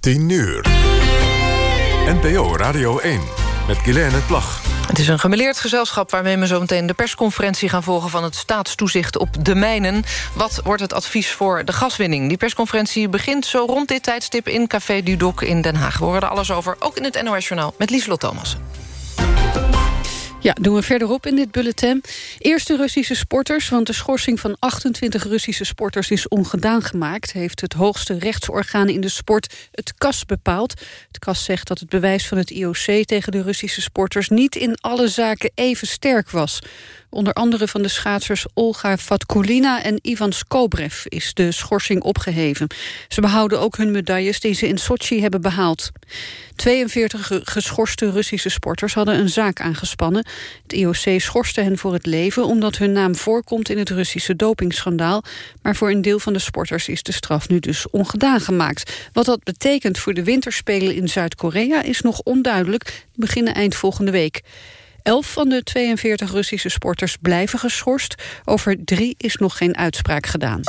10 uur. NPO Radio 1 met Guilaine Plag. Het is een gemeleerd gezelschap waarmee we zo meteen de persconferentie gaan volgen van het staatstoezicht op de mijnen. Wat wordt het advies voor de gaswinning? Die persconferentie begint zo rond dit tijdstip in Café Dudok in Den Haag. We horen er alles over, ook in het NOS Journaal met Lieslot Thomas. Ja, doen we verderop in dit bulletin. Eerst de Russische sporters, want de schorsing van 28 Russische sporters is ongedaan gemaakt, heeft het hoogste rechtsorgaan in de sport, het KAS, bepaald. Het KAS zegt dat het bewijs van het IOC tegen de Russische sporters niet in alle zaken even sterk was. Onder andere van de schaatsers Olga Vatkulina en Ivan Skobrev is de schorsing opgeheven. Ze behouden ook hun medailles die ze in Sochi hebben behaald. 42 geschorste Russische sporters hadden een zaak aangespannen. Het IOC schorste hen voor het leven omdat hun naam voorkomt in het Russische dopingschandaal. Maar voor een deel van de sporters is de straf nu dus ongedaan gemaakt. Wat dat betekent voor de winterspelen in Zuid-Korea is nog onduidelijk. Beginnen eind volgende week. Elf van de 42 Russische sporters blijven geschorst. Over drie is nog geen uitspraak gedaan.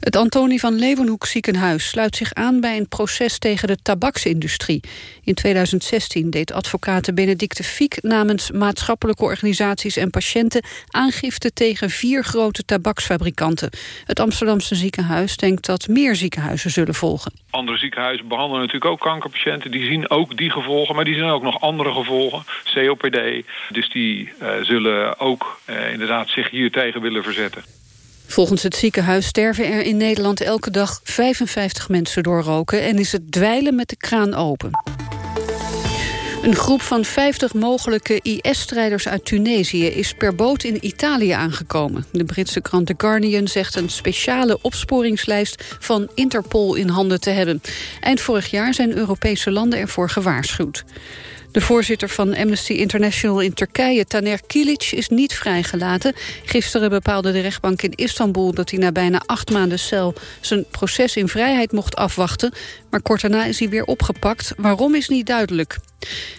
Het Antonie van Leeuwenhoek ziekenhuis sluit zich aan bij een proces tegen de tabaksindustrie. In 2016 deed advocaat Benedicte Fiek namens maatschappelijke organisaties en patiënten aangifte tegen vier grote tabaksfabrikanten. Het Amsterdamse ziekenhuis denkt dat meer ziekenhuizen zullen volgen. Andere ziekenhuizen behandelen natuurlijk ook kankerpatiënten. Die zien ook die gevolgen, maar die zien ook nog andere gevolgen. COPD. Dus die uh, zullen ook uh, inderdaad zich hier tegen willen verzetten. Volgens het ziekenhuis sterven er in Nederland elke dag 55 mensen door roken... en is het dweilen met de kraan open. Een groep van 50 mogelijke IS-strijders uit Tunesië is per boot in Italië aangekomen. De Britse krant The Guardian zegt een speciale opsporingslijst van Interpol in handen te hebben. Eind vorig jaar zijn Europese landen ervoor gewaarschuwd. De voorzitter van Amnesty International in Turkije, Taner Kilic, is niet vrijgelaten. Gisteren bepaalde de rechtbank in Istanbul dat hij na bijna acht maanden cel zijn proces in vrijheid mocht afwachten. Maar kort daarna is hij weer opgepakt. Waarom is niet duidelijk.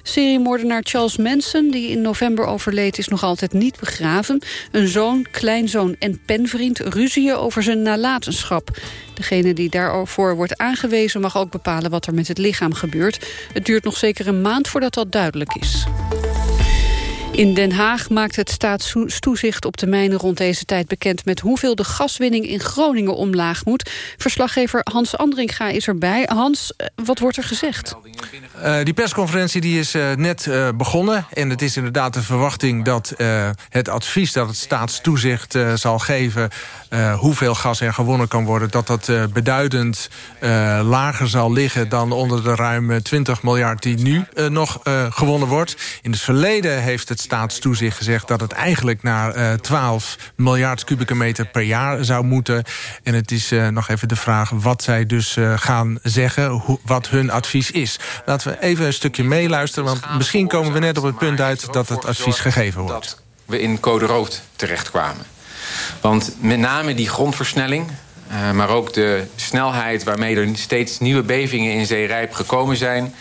Seriemoordenaar Charles Manson, die in november overleed, is nog altijd niet begraven. Een zoon, kleinzoon en penvriend ruzien over zijn nalatenschap. Degene die daarvoor wordt aangewezen mag ook bepalen wat er met het lichaam gebeurt. Het duurt nog zeker een maand voordat dat duidelijk is. In Den Haag maakt het staatstoezicht op de mijnen rond deze tijd bekend... met hoeveel de gaswinning in Groningen omlaag moet. Verslaggever Hans Andringa is erbij. Hans, eh, wat wordt er gezegd? Uh, die persconferentie die is uh, net begonnen. En het is inderdaad de verwachting dat het advies dat het staatstoezicht zal geven... hoeveel gas er gewonnen kan worden... dat dat beduidend lager zal liggen dan onder de ruim 20 miljard... die nu nog gewonnen wordt. In het verleden heeft het staatstoezicht gezegd... dat het eigenlijk naar 12 miljard kubieke meter per jaar zou moeten. En het is nog even de vraag wat zij dus gaan zeggen... Hoe, wat hun advies is. Laten we even een stukje meeluisteren... want misschien komen we net op het punt uit dat het advies gegeven wordt. Dat we in code rood terechtkwamen. Want met name die grondversnelling... Maar ook de snelheid waarmee er steeds nieuwe bevingen in Zeerijp gekomen zijn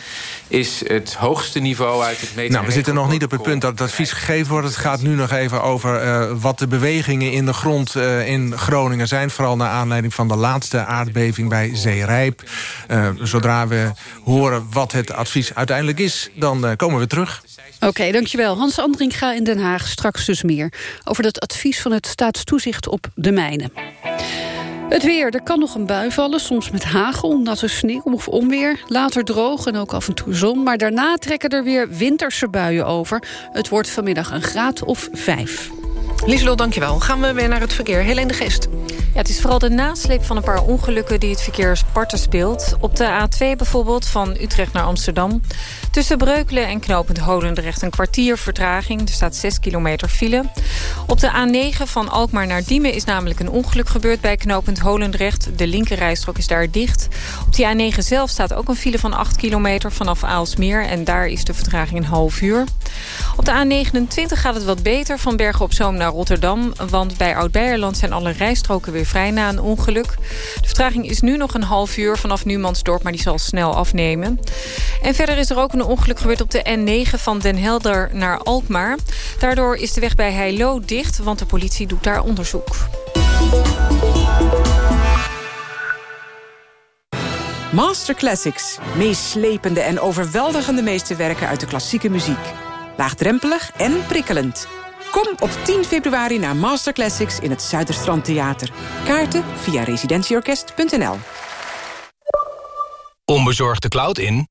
is het hoogste niveau uit het meten. Nou, we zitten nog niet op het punt dat het advies gegeven wordt. Het gaat nu nog even over uh, wat de bewegingen in de grond uh, in Groningen zijn. Vooral naar aanleiding van de laatste aardbeving bij Zeerijp. Uh, zodra we horen wat het advies uiteindelijk is, dan komen we terug. Oké, okay, dankjewel. Hans Andringa in Den Haag, straks dus meer... over het advies van het staatstoezicht op de mijnen. Het weer. Er kan nog een bui vallen, soms met hagel, natte sneeuw of onweer. Later droog en ook af en toe zon. Maar daarna trekken er weer winterse buien over. Het wordt vanmiddag een graad of vijf. Lieselot, dankjewel. Gaan we weer naar het verkeer. Helene de Geest. Ja, het is vooral de nasleep van een paar ongelukken die het verkeer sparten speelt. Op de A2 bijvoorbeeld, van Utrecht naar Amsterdam. Tussen Breukelen en knooppunt Holendrecht een kwartier vertraging. Er staat 6 kilometer file. Op de A9 van Alkmaar naar Diemen is namelijk een ongeluk gebeurd bij knooppunt Holendrecht. De linkerrijstrook is daar dicht. Op die A9 zelf staat ook een file van 8 kilometer vanaf Aalsmeer. En daar is de vertraging een half uur. Op de A29 gaat het wat beter van Bergen op Zoom naar Rotterdam. Want bij Oud-Beierland zijn alle rijstroken weer vrij na een ongeluk. De vertraging is nu nog een half uur vanaf Numansdorp, maar die zal snel afnemen. En verder is er ook een ongeluk gebeurd op de N9 van Den Helder naar Alkmaar. Daardoor is de weg bij Heilo dicht, want de politie doet daar onderzoek. Master Classics. Meeslepende en overweldigende meesterwerken uit de klassieke muziek. Laagdrempelig en prikkelend. Kom op 10 februari naar Master Classics in het Zuiderstrand Theater. Kaarten via residentieorkest.nl Onbezorgd de cloud in?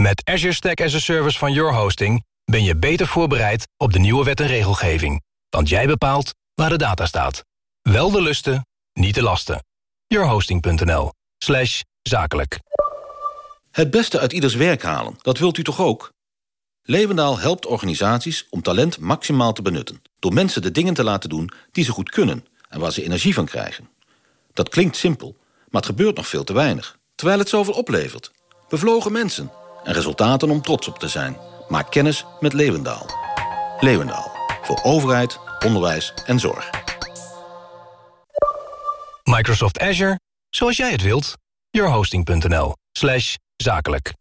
Met Azure Stack as a Service van Your Hosting... ben je beter voorbereid op de nieuwe wet en regelgeving. Want jij bepaalt waar de data staat. Wel de lusten, niet de lasten. Yourhosting.nl slash zakelijk. Het beste uit ieders werk halen, dat wilt u toch ook? Levendaal helpt organisaties om talent maximaal te benutten... door mensen de dingen te laten doen die ze goed kunnen... en waar ze energie van krijgen. Dat klinkt simpel, maar het gebeurt nog veel te weinig. Terwijl het zoveel oplevert. Bevlogen mensen en resultaten om trots op te zijn. Maak kennis met Levendaal. Levendaal. Voor overheid, onderwijs en zorg. Microsoft Azure, zoals jij het wilt. Yourhosting.nl slash zakelijk.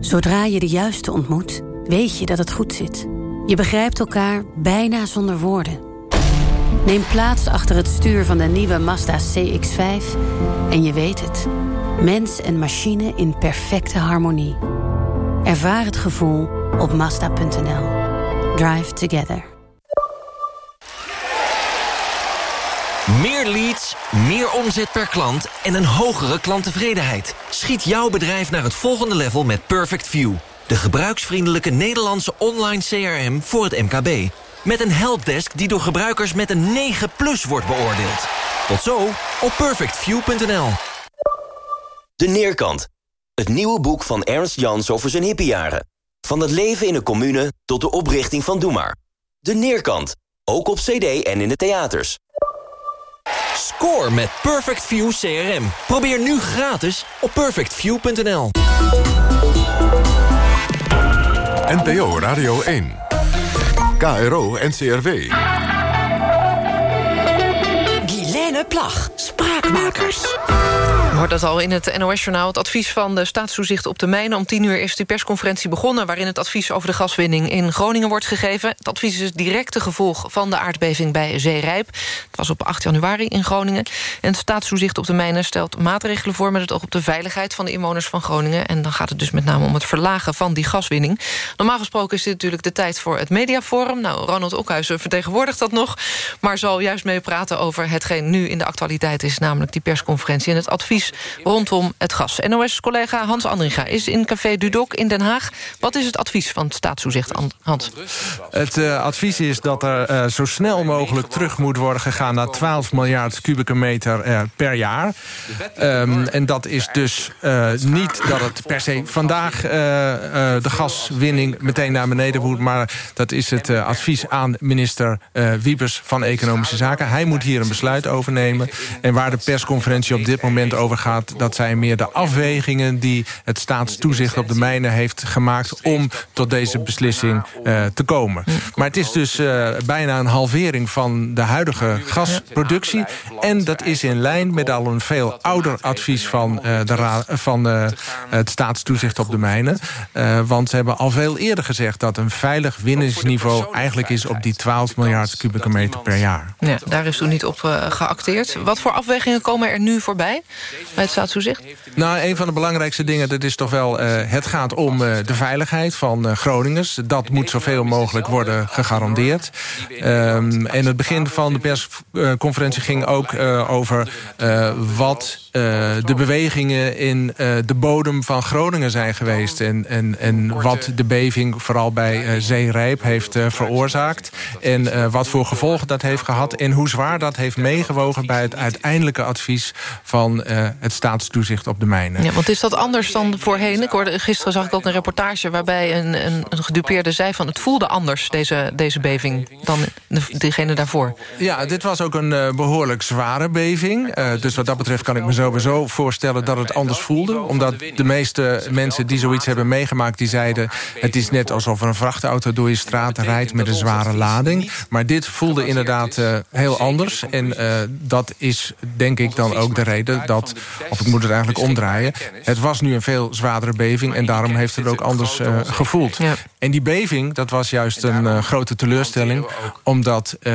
Zodra je de juiste ontmoet, weet je dat het goed zit. Je begrijpt elkaar bijna zonder woorden. Neem plaats achter het stuur van de nieuwe Mazda CX-5 en je weet het. Mens en machine in perfecte harmonie. Ervaar het gevoel op Mazda.nl. Drive together. Meer leads, meer omzet per klant en een hogere klanttevredenheid. Schiet jouw bedrijf naar het volgende level met Perfect View. De gebruiksvriendelijke Nederlandse online CRM voor het MKB. Met een helpdesk die door gebruikers met een 9 plus wordt beoordeeld. Tot zo op perfectview.nl. De Neerkant. Het nieuwe boek van Ernst Jans over zijn hippiejaren. Van het leven in een commune tot de oprichting van Doe Maar. De Neerkant. Ook op cd en in de theaters. Score met Perfect View CRM. Probeer nu gratis op perfectview.nl. NPO Radio 1. KRO NCRW. Guilaine Plag, Spraakmakers. Hoort dat al in het NOS-journaal. Het advies van de staatstoezicht op de mijnen. Om tien uur is die persconferentie begonnen... waarin het advies over de gaswinning in Groningen wordt gegeven. Het advies is het directe gevolg van de aardbeving bij Zeerijp. Het was op 8 januari in Groningen. En het staatstoezicht op de mijnen stelt maatregelen voor... met het oog op de veiligheid van de inwoners van Groningen. En dan gaat het dus met name om het verlagen van die gaswinning. Normaal gesproken is dit natuurlijk de tijd voor het mediaforum. Nou, Ronald Okhuizen vertegenwoordigt dat nog... maar zal juist mee praten over hetgeen nu in de actualiteit is... namelijk die persconferentie en het advies rondom het gas. NOS-collega Hans Andringa is in Café Dudok in Den Haag. Wat is het advies van het staatstoezicht, Hans? Het uh, advies is dat er uh, zo snel mogelijk terug moet worden gegaan... naar 12 miljard kubieke meter uh, per jaar. Um, en dat is dus niet dat het per se vandaag de gaswinning meteen naar beneden moet... maar dat is het advies aan minister Wiebes van Economische Zaken. Hij moet hier een besluit over nemen. En waar de persconferentie op dit moment over gaat... dat zijn meer de afwegingen die het staatstoezicht op de mijnen heeft gemaakt... om tot deze beslissing uh, te komen. Maar het is dus uh, bijna een halvering van de huidige gasproductie. En dat is in lijn met al een veel ouder advies van, uh, de van het staatstoezicht op de mijnen. want ze hebben al veel eerder gezegd dat een veilig winningsniveau... eigenlijk is op die 12 miljard kubieke meter per jaar. Ja, daar is toen niet op geacteerd. Wat voor afwegingen komen er nu voorbij? Bij het? Nou, een van de belangrijkste dingen, dat is toch wel... Uh, het gaat om uh, de veiligheid van uh, Groningers. Dat moet zoveel mogelijk worden gegarandeerd. En het begin van de persconferentie ging ook over... wat de bewegingen in de bodem van Groningen zijn geweest. En, en, en wat de beving vooral bij Zeerijp heeft veroorzaakt. En wat voor gevolgen dat heeft gehad. En hoe zwaar dat heeft meegewogen bij het uiteindelijke advies van het staatstoezicht op de mijnen. Ja, want is dat anders dan voorheen? Ik hoorde, gisteren zag ik ook een reportage waarbij een, een, een gedupeerde zei... van het voelde anders, deze, deze beving, dan de, degene daarvoor. Ja, dit was ook een uh, behoorlijk zware beving. Uh, dus wat dat betreft kan ik me sowieso voorstellen dat het anders voelde. Omdat de meeste mensen die zoiets hebben meegemaakt... die zeiden, het is net alsof er een vrachtauto door je straat rijdt... met een zware lading. Maar dit voelde inderdaad uh, heel anders. En dat is denk ik dan ook de reden dat of ik moet het eigenlijk omdraaien. Het was nu een veel zwaardere beving... en daarom heeft het ook anders uh, gevoeld. En die beving, dat was juist een uh, grote teleurstelling... omdat uh,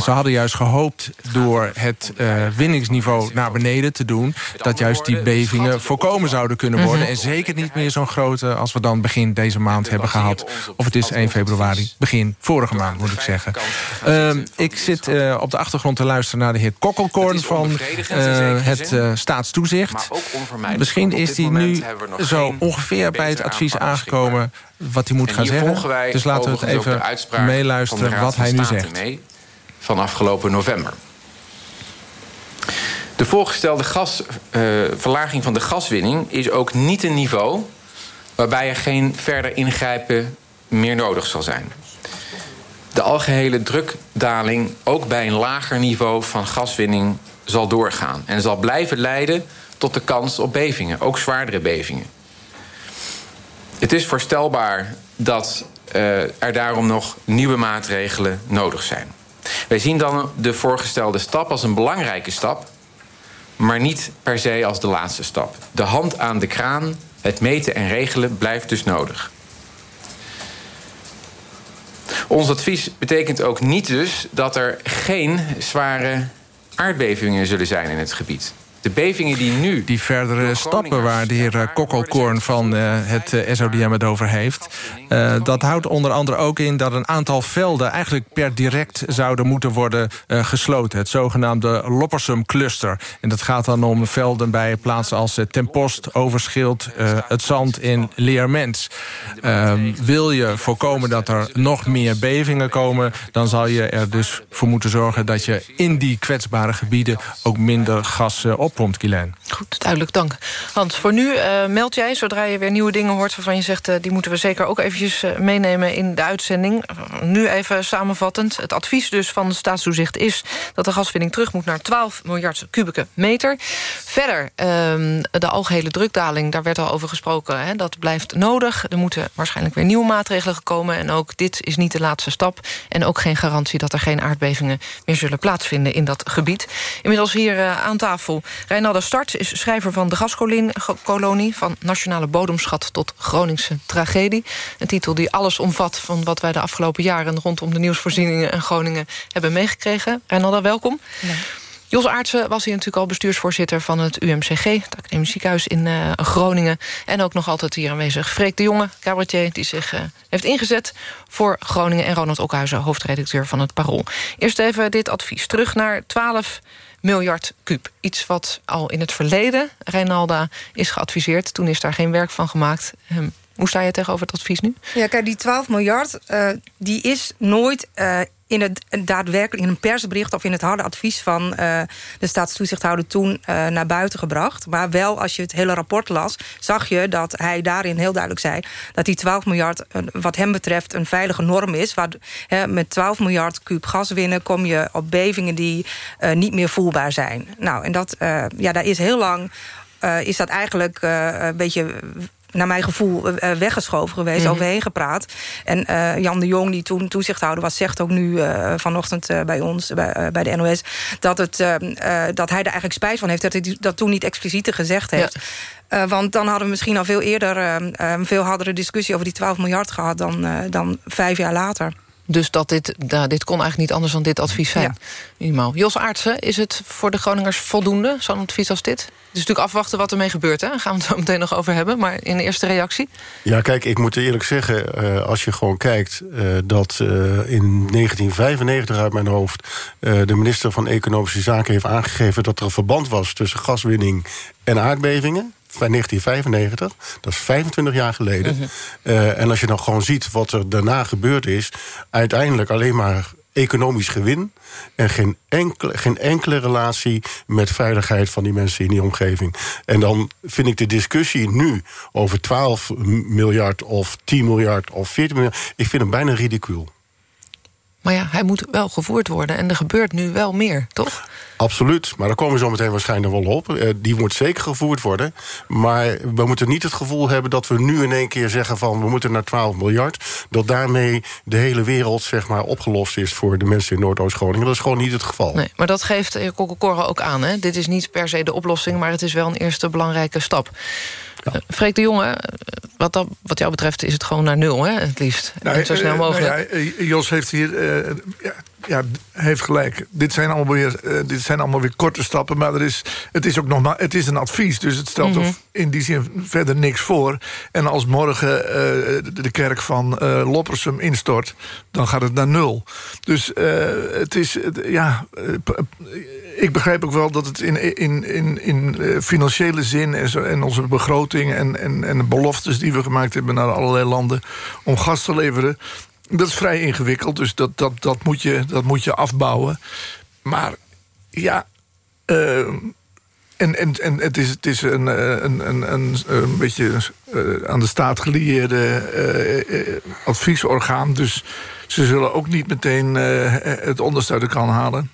ze hadden juist gehoopt door het winningsniveau naar beneden te doen... dat juist die bevingen voorkomen zouden kunnen worden. En zeker niet meer zo'n grote als we dan begin deze maand hebben gehad. Of het is 1 februari, begin vorige maand moet ik zeggen. Uh, ik zit uh, op de achtergrond te luisteren naar de heer Kokkelkorn... van uh, het uh, staatstoezicht. Misschien is hij nu zo ongeveer bij het advies aangekomen... wat hij moet gaan zeggen. Dus laten we het even meeluisteren wat hij nu zegt. Van afgelopen november. De voorgestelde gas, uh, verlaging van de gaswinning is ook niet een niveau waarbij er geen verder ingrijpen meer nodig zal zijn. De algehele drukdaling ook bij een lager niveau van gaswinning zal doorgaan en zal blijven leiden tot de kans op bevingen, ook zwaardere bevingen. Het is voorstelbaar dat uh, er daarom nog nieuwe maatregelen nodig zijn. Wij zien dan de voorgestelde stap als een belangrijke stap maar niet per se als de laatste stap. De hand aan de kraan, het meten en regelen blijft dus nodig. Ons advies betekent ook niet dus dat er geen zware aardbevingen zullen zijn in het gebied. De bevingen die nu... Die verdere stappen waar de heer eh, Kokkelkorn van uh, het uh, SODM het over heeft... Uh, dat houdt onder andere ook in dat een aantal velden... eigenlijk per direct zouden moeten worden gesloten. Het zogenaamde Loppersum Cluster. En dat gaat dan om velden bij plaatsen als Ten Post, Overschild... het Zand in Leermens. Ehm, wil je voorkomen dat er nog meer bevingen komen... dan zal je er dus voor moeten zorgen dat je in die kwetsbare gebieden... ook minder gas op Kielijn. Goed, duidelijk, dank. Hans, voor nu uh, meld jij, zodra je weer nieuwe dingen hoort... waarvan je zegt, uh, die moeten we zeker ook eventjes uh, meenemen in de uitzending. nu even samenvattend. Het advies dus van de staatstoezicht is... dat de gaswinning terug moet naar 12 miljard kubieke meter. Verder, ehm, de algehele drukdaling, daar werd al over gesproken... Hè, dat blijft nodig. Er moeten waarschijnlijk weer nieuwe maatregelen komen... en ook dit is niet de laatste stap. En ook geen garantie dat er geen aardbevingen meer zullen plaatsvinden in dat gebied. Inmiddels hier aan tafel Reinaldo Start is schrijver van De Gaskolonie... van Nationale Bodemschat tot Groningse Tragedie. Een titel die alles omvat van wat wij de afgelopen jaren... rondom de nieuwsvoorzieningen en Groningen hebben meegekregen. Reinaldo, welkom. Nee. Jos Aartsen was hier natuurlijk al bestuursvoorzitter van het UMCG... het Academisch Ziekenhuis in uh, Groningen. En ook nog altijd hier aanwezig Freek de Jonge, cabaretier... die zich uh, heeft ingezet voor Groningen. En Ronald Okhuizen, hoofdredacteur van het Parool. Eerst even dit advies. Terug naar 12 miljard kuub. Iets wat al in het verleden, Reinalda, is geadviseerd. Toen is daar geen werk van gemaakt. Hoe sta je tegenover het advies nu? Ja, kijk, die 12 miljard, uh, die is nooit uh, in het daadwerkelijk in een persbericht of in het harde advies van uh, de staatstoezichthouder toen uh, naar buiten gebracht. Maar wel als je het hele rapport las, zag je dat hij daarin heel duidelijk zei dat die 12 miljard wat hem betreft een veilige norm is. Waar, met 12 miljard kuub gas winnen kom je op bevingen die niet meer voelbaar zijn. Nou, en dat, ja, daar is heel lang is dat eigenlijk een beetje naar mijn gevoel uh, weggeschoven geweest, mm -hmm. overheen gepraat. En uh, Jan de Jong, die toen toezichthouder was... zegt ook nu uh, vanochtend bij ons, bij, bij, de NOS... Dat, het, dat hij er eigenlijk spijt van heeft... dat hij dat toen niet explicieter gezegd heeft. Ja. want dan hadden we misschien al veel eerder... een veel hardere discussie over die 12 miljard gehad... dan, dan vijf jaar later. Dus dat dit, nou, dit kon eigenlijk niet anders dan dit advies zijn. Ja. Jos Aartsen, is het voor de Groningers voldoende, zo'n advies als dit? Het is natuurlijk afwachten wat ermee gebeurt. Hè? Daar gaan we het zo meteen nog over hebben. Maar in de eerste reactie? Ja, kijk, ik moet eerlijk zeggen... Uh, als je gewoon kijkt uh, dat uh, in 1995 uit mijn hoofd... de minister van Economische Zaken heeft aangegeven... dat er een verband was tussen gaswinning en aardbevingen 1995. Dat is 25 jaar geleden. Uh -huh. uh, en als je dan gewoon ziet wat er daarna gebeurd is... uiteindelijk alleen maar economisch gewin... en geen enkele, geen enkele relatie met veiligheid van die mensen in die omgeving. En dan vind ik de discussie nu over 12 miljard of 10 miljard of 14 miljard... ik vind hem bijna ridicuul. Maar ja, hij moet wel gevoerd worden. En er gebeurt nu wel meer, toch? Absoluut, maar daar komen we zo meteen waarschijnlijk wel op. Eh, die moet zeker gevoerd worden. Maar we moeten niet het gevoel hebben dat we nu in één keer zeggen... van we moeten naar 12 miljard. Dat daarmee de hele wereld zeg maar, opgelost is voor de mensen in Noordoost-Groningen. Dat is gewoon niet het geval. Nee, maar dat geeft Kokkelkorre ook aan. Hè? Dit is niet per se de oplossing, maar het is wel een eerste belangrijke stap. Ja. Uh, Freek de Jonge, wat, dat, wat jou betreft is het gewoon naar nul, hè, het liefst. Nou, en zo snel mogelijk. Nou ja, Jos heeft hier uh, ja, ja, heeft gelijk. Dit zijn allemaal weer, uh, dit zijn allemaal weer korte stappen. Maar er is, het is ook nog maar, het is een advies. Dus het stelt mm -hmm. in die zin verder niks voor. En als morgen uh, de kerk van uh, Loppersum instort, dan gaat het naar nul. Dus het is, ja. ik begrijp ook wel dat het in, in, in, in financiële zin en, zo, en onze begroting en, en, en de beloftes die we gemaakt hebben naar allerlei landen om gas te leveren dat is vrij ingewikkeld, dus dat, dat, dat, moet, je, dat moet je afbouwen. Maar ja... Uh, en, en, en het is, het is een, een, een, een, een beetje uh, aan de staat gelieerde adviesorgaan. Dus ze zullen ook niet meteen het onderste uit de kan halen.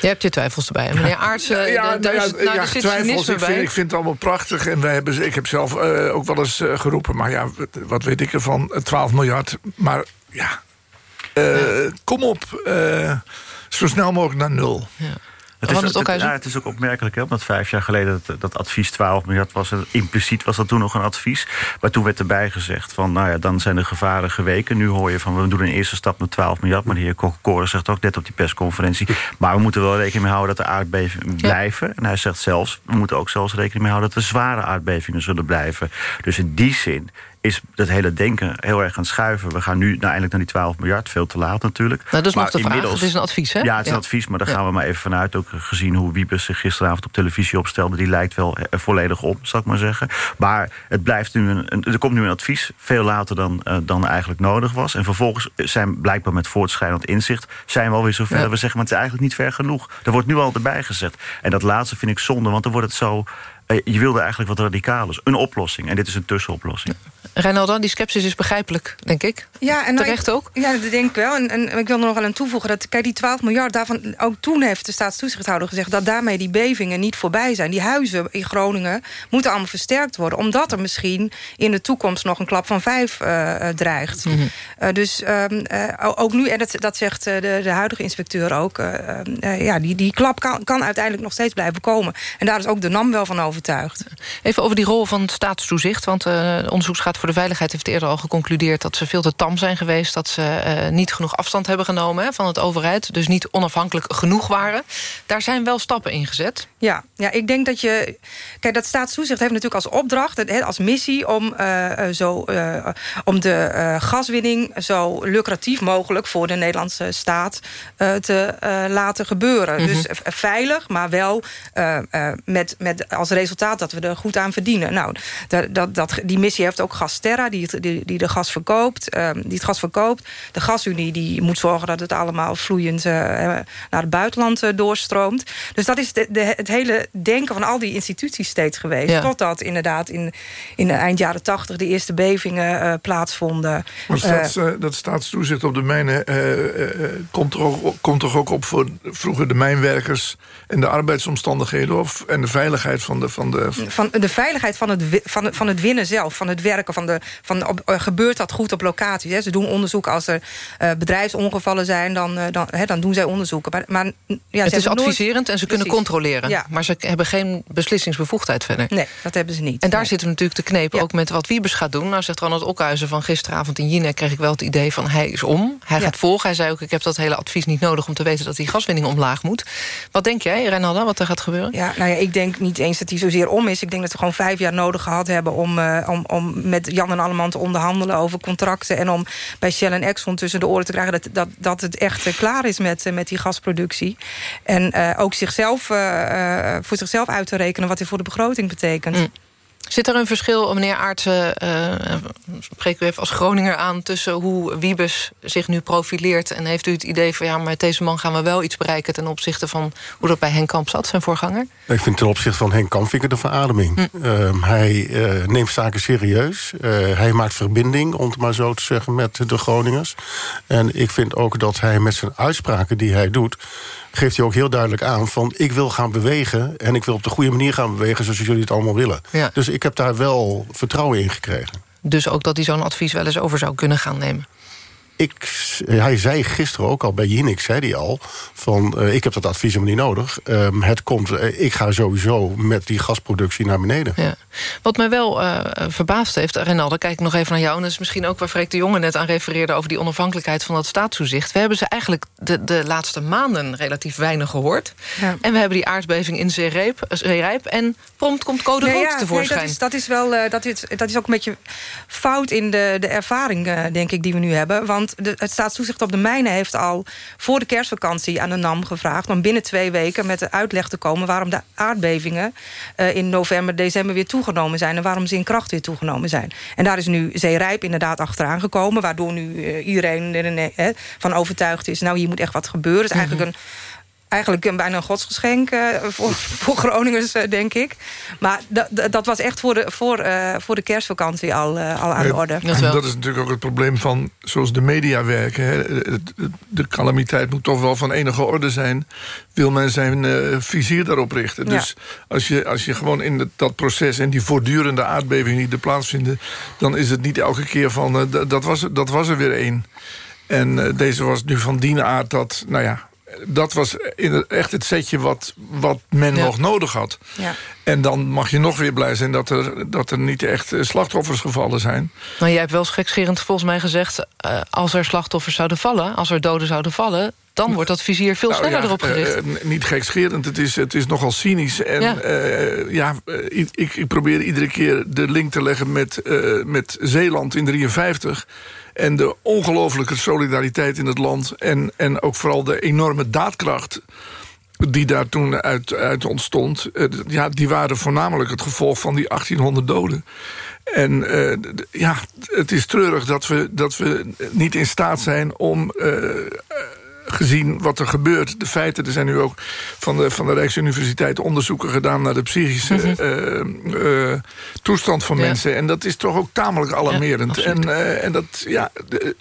Je hebt je twijfels erbij. Meneer Aartsen, ja, nou ja, nou, ja twijfels. Ik vind, ik vind het allemaal prachtig. En wij hebben, ik heb zelf uh, ook wel eens uh, geroepen... maar ja, wat weet ik ervan, 12 miljard. Maar ja, uh, ja. kom op, zo snel mogelijk naar nul. Ja. Het is, het, het, ja, het is ook opmerkelijk, hè, omdat vijf jaar geleden dat, dat advies 12 miljard was. Impliciet was dat toen nog een advies. Maar toen werd erbij gezegd van, nou ja, dan zijn de gevaren geweken. Nu hoor je van, we doen een eerste stap met 12 miljard. Maar de heer Koren zegt ook net op die persconferentie. Maar we moeten wel rekening mee houden dat de aardbevingen blijven. En hij zegt zelfs, we moeten ook zelfs rekening mee houden... dat er zware aardbevingen zullen blijven. Dus in die zin is dat hele denken heel erg aan het schuiven. We gaan nu nou, eindelijk naar die 12 miljard, veel te laat natuurlijk. Nou, dat is maar nog de vraag, het is een advies, hè? Ja, het is een advies, maar daar gaan we maar even vanuit. Ook gezien hoe Wiebes zich gisteravond op televisie opstelde... die lijkt wel volledig op, zal ik maar zeggen. Maar het blijft nu een, er komt nu een advies, veel later dan, uh, dan eigenlijk nodig was. En vervolgens zijn blijkbaar met voortschrijdend inzicht... zijn we alweer zover ja. we zeggen, maar het is eigenlijk niet ver genoeg. Er wordt nu al erbij gezet. En dat laatste vind ik zonde, want dan wordt het zo je wilde eigenlijk wat radicalers. Een oplossing. En dit is een tussenoplossing. Reinaldo, die sceptisch is begrijpelijk, denk ik. Ja, en Terecht ik, ook? Ja, dat denk ik wel. En, en ik wil er nog wel aan toevoegen. Dat, kijk, die 12 miljard, daarvan, ook toen heeft de staatstoezichthouder gezegd... dat daarmee die bevingen niet voorbij zijn. Die huizen in Groningen moeten allemaal versterkt worden. Omdat er misschien in de toekomst nog een klap van vijf uh, dreigt. Mm -hmm. uh, dus um, uh, ook nu, en dat, dat zegt de, de huidige inspecteur ook... ja, die, die klap kan, kan uiteindelijk nog steeds blijven komen. En daar is ook de NAM wel van overtuigd. Even over die rol van het staatstoezicht. Want de onderzoeksraad voor de Veiligheid heeft eerder al geconcludeerd... dat ze veel te tam zijn geweest. Dat ze uh, niet genoeg afstand hebben genomen hè, van het overheid. Dus niet onafhankelijk genoeg waren. Daar zijn wel stappen in gezet. Ja, ja ik denk dat je... Kijk, dat staatstoezicht heeft natuurlijk als opdracht... als missie om, uh, zo, uh, om de gaswinning... zo lucratief mogelijk voor de Nederlandse staat te laten gebeuren. Mm -hmm. Dus veilig, maar wel met, met als resultaat... dat we er goed aan verdienen. Nou, dat, dat, die missie heeft ook Gasterra, die, die, die de gas verkoopt. Um, die het gas verkoopt. De gasunie die moet zorgen dat het allemaal vloeiend uh, naar het buitenland uh, doorstroomt. Dus dat is de, de, het hele denken van al die instituties steeds geweest. Ja. Totdat inderdaad in, in de eind jaren tachtig de eerste bevingen uh, plaatsvonden. Maar staats, dat staatstoezicht op de mijnen komt, er ook, komt toch ook op voor vroeger de mijnwerkers en de arbeidsomstandigheden of, en de veiligheid van de... Van de, van de veiligheid van het, van, van het winnen zelf, van het werken. Van de, van, op, gebeurt dat goed op locaties? Hè? Ze doen onderzoek als er uh, bedrijfsongevallen zijn, dan, uh, dan, hè, dan doen zij onderzoeken. Maar, maar ja, het is adviserend nooit... en ze kunnen controleren. Ja. Maar ze hebben geen beslissingsbevoegdheid verder. Nee, dat hebben ze niet. En daar nee. zitten natuurlijk te knepen, ja. ook met wat Wiebes gaat doen. Nou zegt Ronald Okhuizen van gisteravond in Jinek... kreeg ik wel het idee van hij is om. Hij gaat volgen. Hij zei ook, ik heb dat hele advies niet nodig... om te weten dat die gaswinning omlaag moet. Wat denk jij, Renalda, wat er gaat gebeuren? Ja, nou ja, ik denk niet eens dat hij zozeer om is. Ik denk dat we gewoon vijf jaar nodig gehad hebben... om, uh, om, om met Jan en Alleman te onderhandelen over contracten... en om bij Shell en Exxon tussen de oren te krijgen... dat, dat, dat het echt uh, klaar is met, uh, met die gasproductie. En ook zichzelf, voor zichzelf uit te rekenen wat dit voor de begroting betekent. Mm. Zit er een verschil, meneer Aartsen, uh, spreek u even als Groninger aan... tussen hoe Wiebes zich nu profileert... en heeft u het idee van ja, met deze man gaan we wel iets bereiken... ten opzichte van hoe dat bij Henk Kamp zat, zijn voorganger? Ik vind ten opzichte van Henk Kamp vind ik het een verademing. Hm. Ehm, hij uh, neemt zaken serieus. Uh, hij maakt verbinding, om het maar zo te zeggen, met de Groningers. En ik vind ook dat hij met zijn uitspraken die hij doet geeft hij ook heel duidelijk aan van... ik wil gaan bewegen en ik wil op de goede manier gaan bewegen... zoals jullie het allemaal willen. Dus ik heb daar wel vertrouwen in gekregen. Dus ook dat hij zo'n advies wel eens over zou kunnen gaan nemen? Ik, hij zei gisteren ook al bij Jinek, zei hij al... van uh, ik heb dat advies helemaal niet nodig. Um, het komt, uh, ik ga sowieso met die gasproductie naar beneden. Ja. Wat mij wel uh, verbaasd heeft, Renalde, kijk ik nog even naar jou... en dat is misschien ook waar Freek de Jonge net aan refereerde... over die onafhankelijkheid van dat staatstoezicht. We hebben ze eigenlijk de, de laatste maanden relatief weinig gehoord. Ja. En we hebben die aardbeving in Zeerijp, Zeerijp en prompt komt code nee, rood ja, tevoorschijn. Nee, dat, is, dat, is wel, dat, is, dat is ook een beetje fout in de, de ervaring, denk ik, die we nu hebben. Want de, het staatstoezicht op de mijnen heeft al voor de kerstvakantie aan de NAM gevraagd... om binnen twee weken met de uitleg te komen... waarom de aardbevingen uh, in november, december weer toegenomen zijn... en waarom ze in kracht weer toegenomen zijn. En daar is nu Zeerijp inderdaad achteraan gekomen... waardoor nu uh, iedereen er uh, van overtuigd is... nou, hier moet echt wat gebeuren. Het is eigenlijk een eigenlijk een, bijna een godsgeschenk uh, voor, voor Groningers, uh, denk ik. Maar dat was echt voor de, voor, uh, voor de kerstvakantie al, al aan de orde. Dat, dat, is natuurlijk ook het probleem van zoals de media werken. Hè. De calamiteit moet toch wel van enige orde zijn. Wil men zijn vizier daarop richten. Ja. Dus als je, als je gewoon in de, dat proces... en die voortdurende aardbevingen die er plaatsvinden... dan is het niet elke keer van... dat, was, dat was er weer één. En deze was nu van die aard dat... nou ja, dat was echt het setje wat, wat men nog nodig had. Ja. En dan mag je nog weer blij zijn dat er, dat er niet echt eh, slachtoffers gevallen zijn. Nou, jij hebt wel gekscherend volgens mij gezegd... Uh, als er slachtoffers zouden vallen, als er doden zouden vallen... dan wordt dat vizier veel nou, sneller erop gericht. Uh, niet gekscherend, het is, het is nogal cynisch. En ja, ja ik, ik probeer iedere keer de link te leggen met, met Zeeland in 53 en de ongelofelijke solidariteit in het land... en, en ook vooral de enorme daadkracht die daar toen uit, uit ontstond... Uh, ja, die waren voornamelijk het gevolg van die 1800 doden. En uh, ja, het is treurig dat we, dat we niet in staat zijn om... Gezien wat er gebeurt. De feiten, er zijn nu ook van de, van de Rijksuniversiteit onderzoeken gedaan... naar de psychische mm -hmm. toestand van mensen. En dat is toch ook tamelijk alarmerend. en, uh, en dat, ja... De,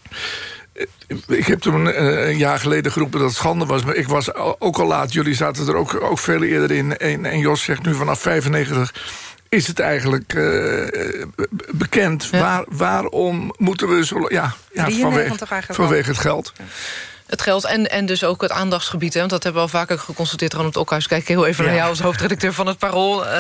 ik heb toen een jaar geleden geroepen dat het schande was. Maar ik was ook al laat. Jullie zaten er ook, ook veel eerder in. En, en Jos zegt nu vanaf 95 is het eigenlijk uh, bekend. Ja. Waar, waarom moeten we zo... Ja, ja vanwege, vanwege het geld. Ja het geld en, en dus ook het aandachtsgebied. Hè, want dat hebben we al vaker geconstateerd. Ronald Okhuis, kijk heel even naar jou als hoofdredacteur van het Parool. Uh,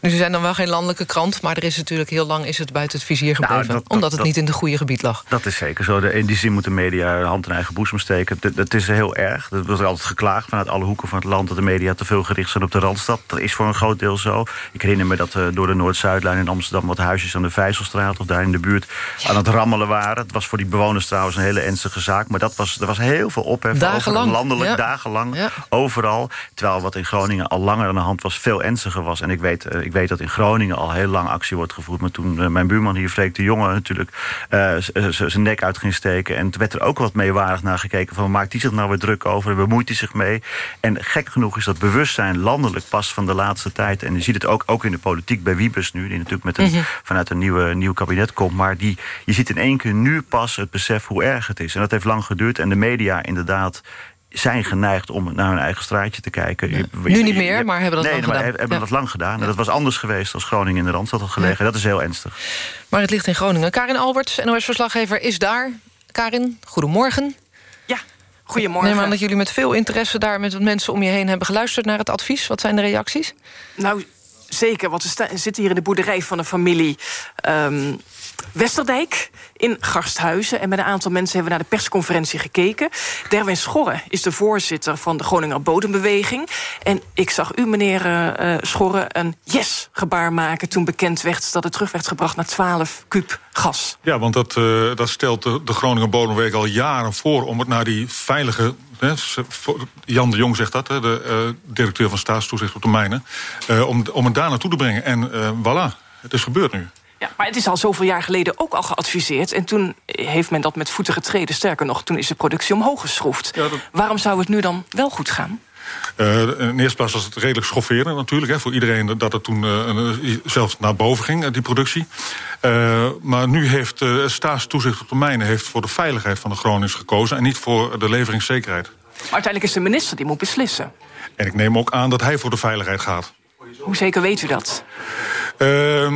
nu zijn dan wel geen landelijke krant... maar er is natuurlijk heel lang is het buiten het vizier nou, gebleven. Nou, omdat het niet in het goede gebied lag. Dat is zeker zo. in die zin moeten media hand in eigen boezem steken. Dat, is heel erg. Dat wordt altijd geklaagd vanuit alle hoeken van het land... dat de media te veel gericht zijn op de Randstad. Dat is voor een groot deel zo. Ik herinner me dat uh, door de Noord-Zuidlijn in Amsterdam... wat huisjes aan de Vijzelstraat of daar in de buurt aan het rammelen waren. Het was voor die bewoners trouwens een hele ernstige zaak. Maar dat was, er was heel veel ophef dagenlang. landelijk, dagenlang, overal. Terwijl wat in Groningen al langer aan de hand was, veel ernstiger was. En ik weet, uh, ik weet dat in Groningen al heel lang actie wordt gevoerd. Maar toen uh, mijn buurman hier, Freek de Jonge, natuurlijk uh, zijn nek uit ging steken. En toen werd er ook wat meewarig naar gekeken. Van, maakt die zich nou weer druk over? Bemoeit hij zich mee? En gek genoeg is dat bewustzijn landelijk pas van de laatste tijd. En je ziet het ook, ook in de politiek bij Wiebes nu. Die natuurlijk met een, mm -hmm. vanuit een nieuwe, nieuw kabinet komt. Maar die, je ziet in één keer nu pas het besef hoe erg het is. En dat heeft lang geduurd. En de media inderdaad zijn geneigd om naar hun eigen straatje te kijken. Ja. Nu niet meer, maar hebben dat nee, lang maar gedaan. hebben dat lang gedaan. En dat was anders geweest als Groningen in de Randstad had gelegen. Dat is heel ernstig. Maar het ligt in Groningen. Karin Alberts, NOS-verslaggever, is daar. Karin, goedemorgen. Ja, goedemorgen. Neem aan dat jullie met veel interesse daar... met wat mensen om je heen hebben geluisterd naar het advies. Wat zijn de reacties? Nou, zeker, want we zitten hier in de boerderij van een familie... Um, Westerdijk in Garsthuizen. En met een aantal mensen hebben we naar de persconferentie gekeken. Derwin Schorre is de voorzitter van de Groninger Bodembeweging. En ik zag u, meneer uh, Schorre, een yes-gebaar maken... toen bekend werd dat het terug werd gebracht naar 12 kuub gas. Ja, want dat, uh, dat stelt de, Groninger Bodembeweging al jaren voor... om het naar die veilige Jan de Jong zegt dat, de directeur van staatstoezicht op de mijnen... Om, om het daar naartoe te brengen. En voilà, Het is gebeurd nu. Ja, maar het is al zoveel jaar geleden ook al geadviseerd. En toen heeft men dat met voeten getreden. Sterker nog, toen is de productie omhoog geschroefd. Waarom zou het nu dan wel goed gaan? Uh, in eerste plaats was het redelijk schofferend natuurlijk... Hè, voor iedereen dat het toen uh, zelfs naar boven ging, die productie. Uh, maar nu heeft het staatstoezicht op de mijnen... heeft voor de veiligheid van de Gronings gekozen... en niet voor de leveringszekerheid. Maar uiteindelijk is de minister die moet beslissen. En ik neem ook aan dat hij voor de veiligheid gaat. Hoe zeker weet u dat? Uh,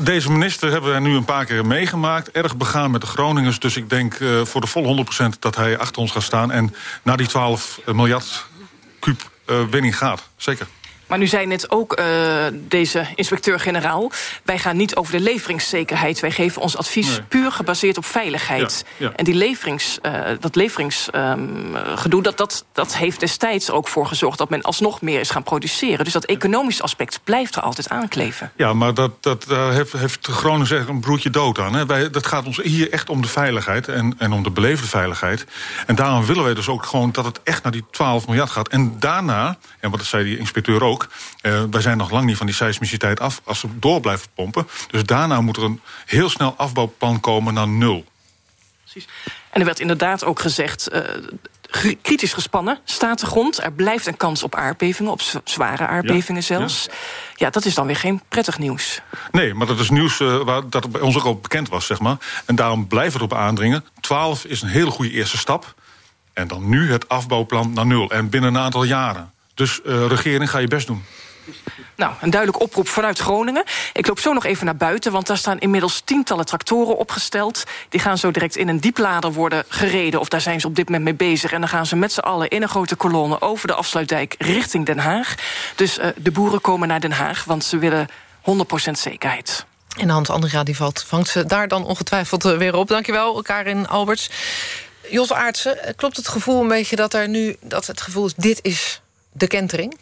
deze minister hebben wij nu een paar keer meegemaakt. Erg begaan met de Groningers. Dus ik denk uh, voor de volle 100% dat hij achter ons gaat staan. En naar die 12 miljard kuub uh, winning gaat. Zeker. Maar nu zei net ook uh, deze inspecteur-generaal... wij gaan niet over de leveringszekerheid. Wij geven ons advies nee. puur gebaseerd op veiligheid. Ja, ja. En die leverings, uh, dat leveringsgedoe, um, dat, dat, dat heeft destijds ook voor gezorgd... dat men alsnog meer is gaan produceren. Dus dat economisch aspect blijft er altijd aankleven. Ja, maar dat, dat uh, heeft, heeft Groningen echt een broertje dood aan. Hè? Wij, dat gaat ons hier echt om de veiligheid en, en om de beleefde veiligheid. En daarom willen wij dus ook gewoon dat het echt naar die 12 miljard gaat. En daarna, en wat zei die inspecteur ook... Uh, wij zijn nog lang niet van die seismiciteit af als we door blijven pompen. Dus daarna moet er een heel snel afbouwplan komen naar nul. Precies. En er werd inderdaad ook gezegd... Uh, kritisch gespannen staat de grond. Er blijft een kans op aardbevingen, op zware aardbevingen ja, zelfs. Ja. ja. dat is dan weer geen prettig nieuws. Nee, maar dat is nieuws uh, waar, dat bij ons ook al bekend was, zeg maar. En daarom blijven we erop aandringen. 12 is een hele goede eerste stap. En dan nu het afbouwplan naar nul. En binnen een aantal jaren. Dus uh, regering, ga je best doen. Nou, een duidelijk oproep vanuit Groningen. Ik loop zo nog even naar buiten, want daar staan inmiddels tientallen tractoren opgesteld. Die gaan zo direct in een dieplader worden gereden, of daar zijn ze op dit moment mee bezig. En dan gaan ze met z'n allen in een grote kolonne over de afsluitdijk richting Den Haag. Dus uh, de boeren komen naar Den Haag, want ze willen 100% zekerheid. En Hans Andrea die valt, vangt ze daar dan ongetwijfeld weer op. Dankjewel, Karin Alberts. Jos Aartsen, klopt het gevoel een beetje dat er nu dat het gevoel is... dit is de kentering?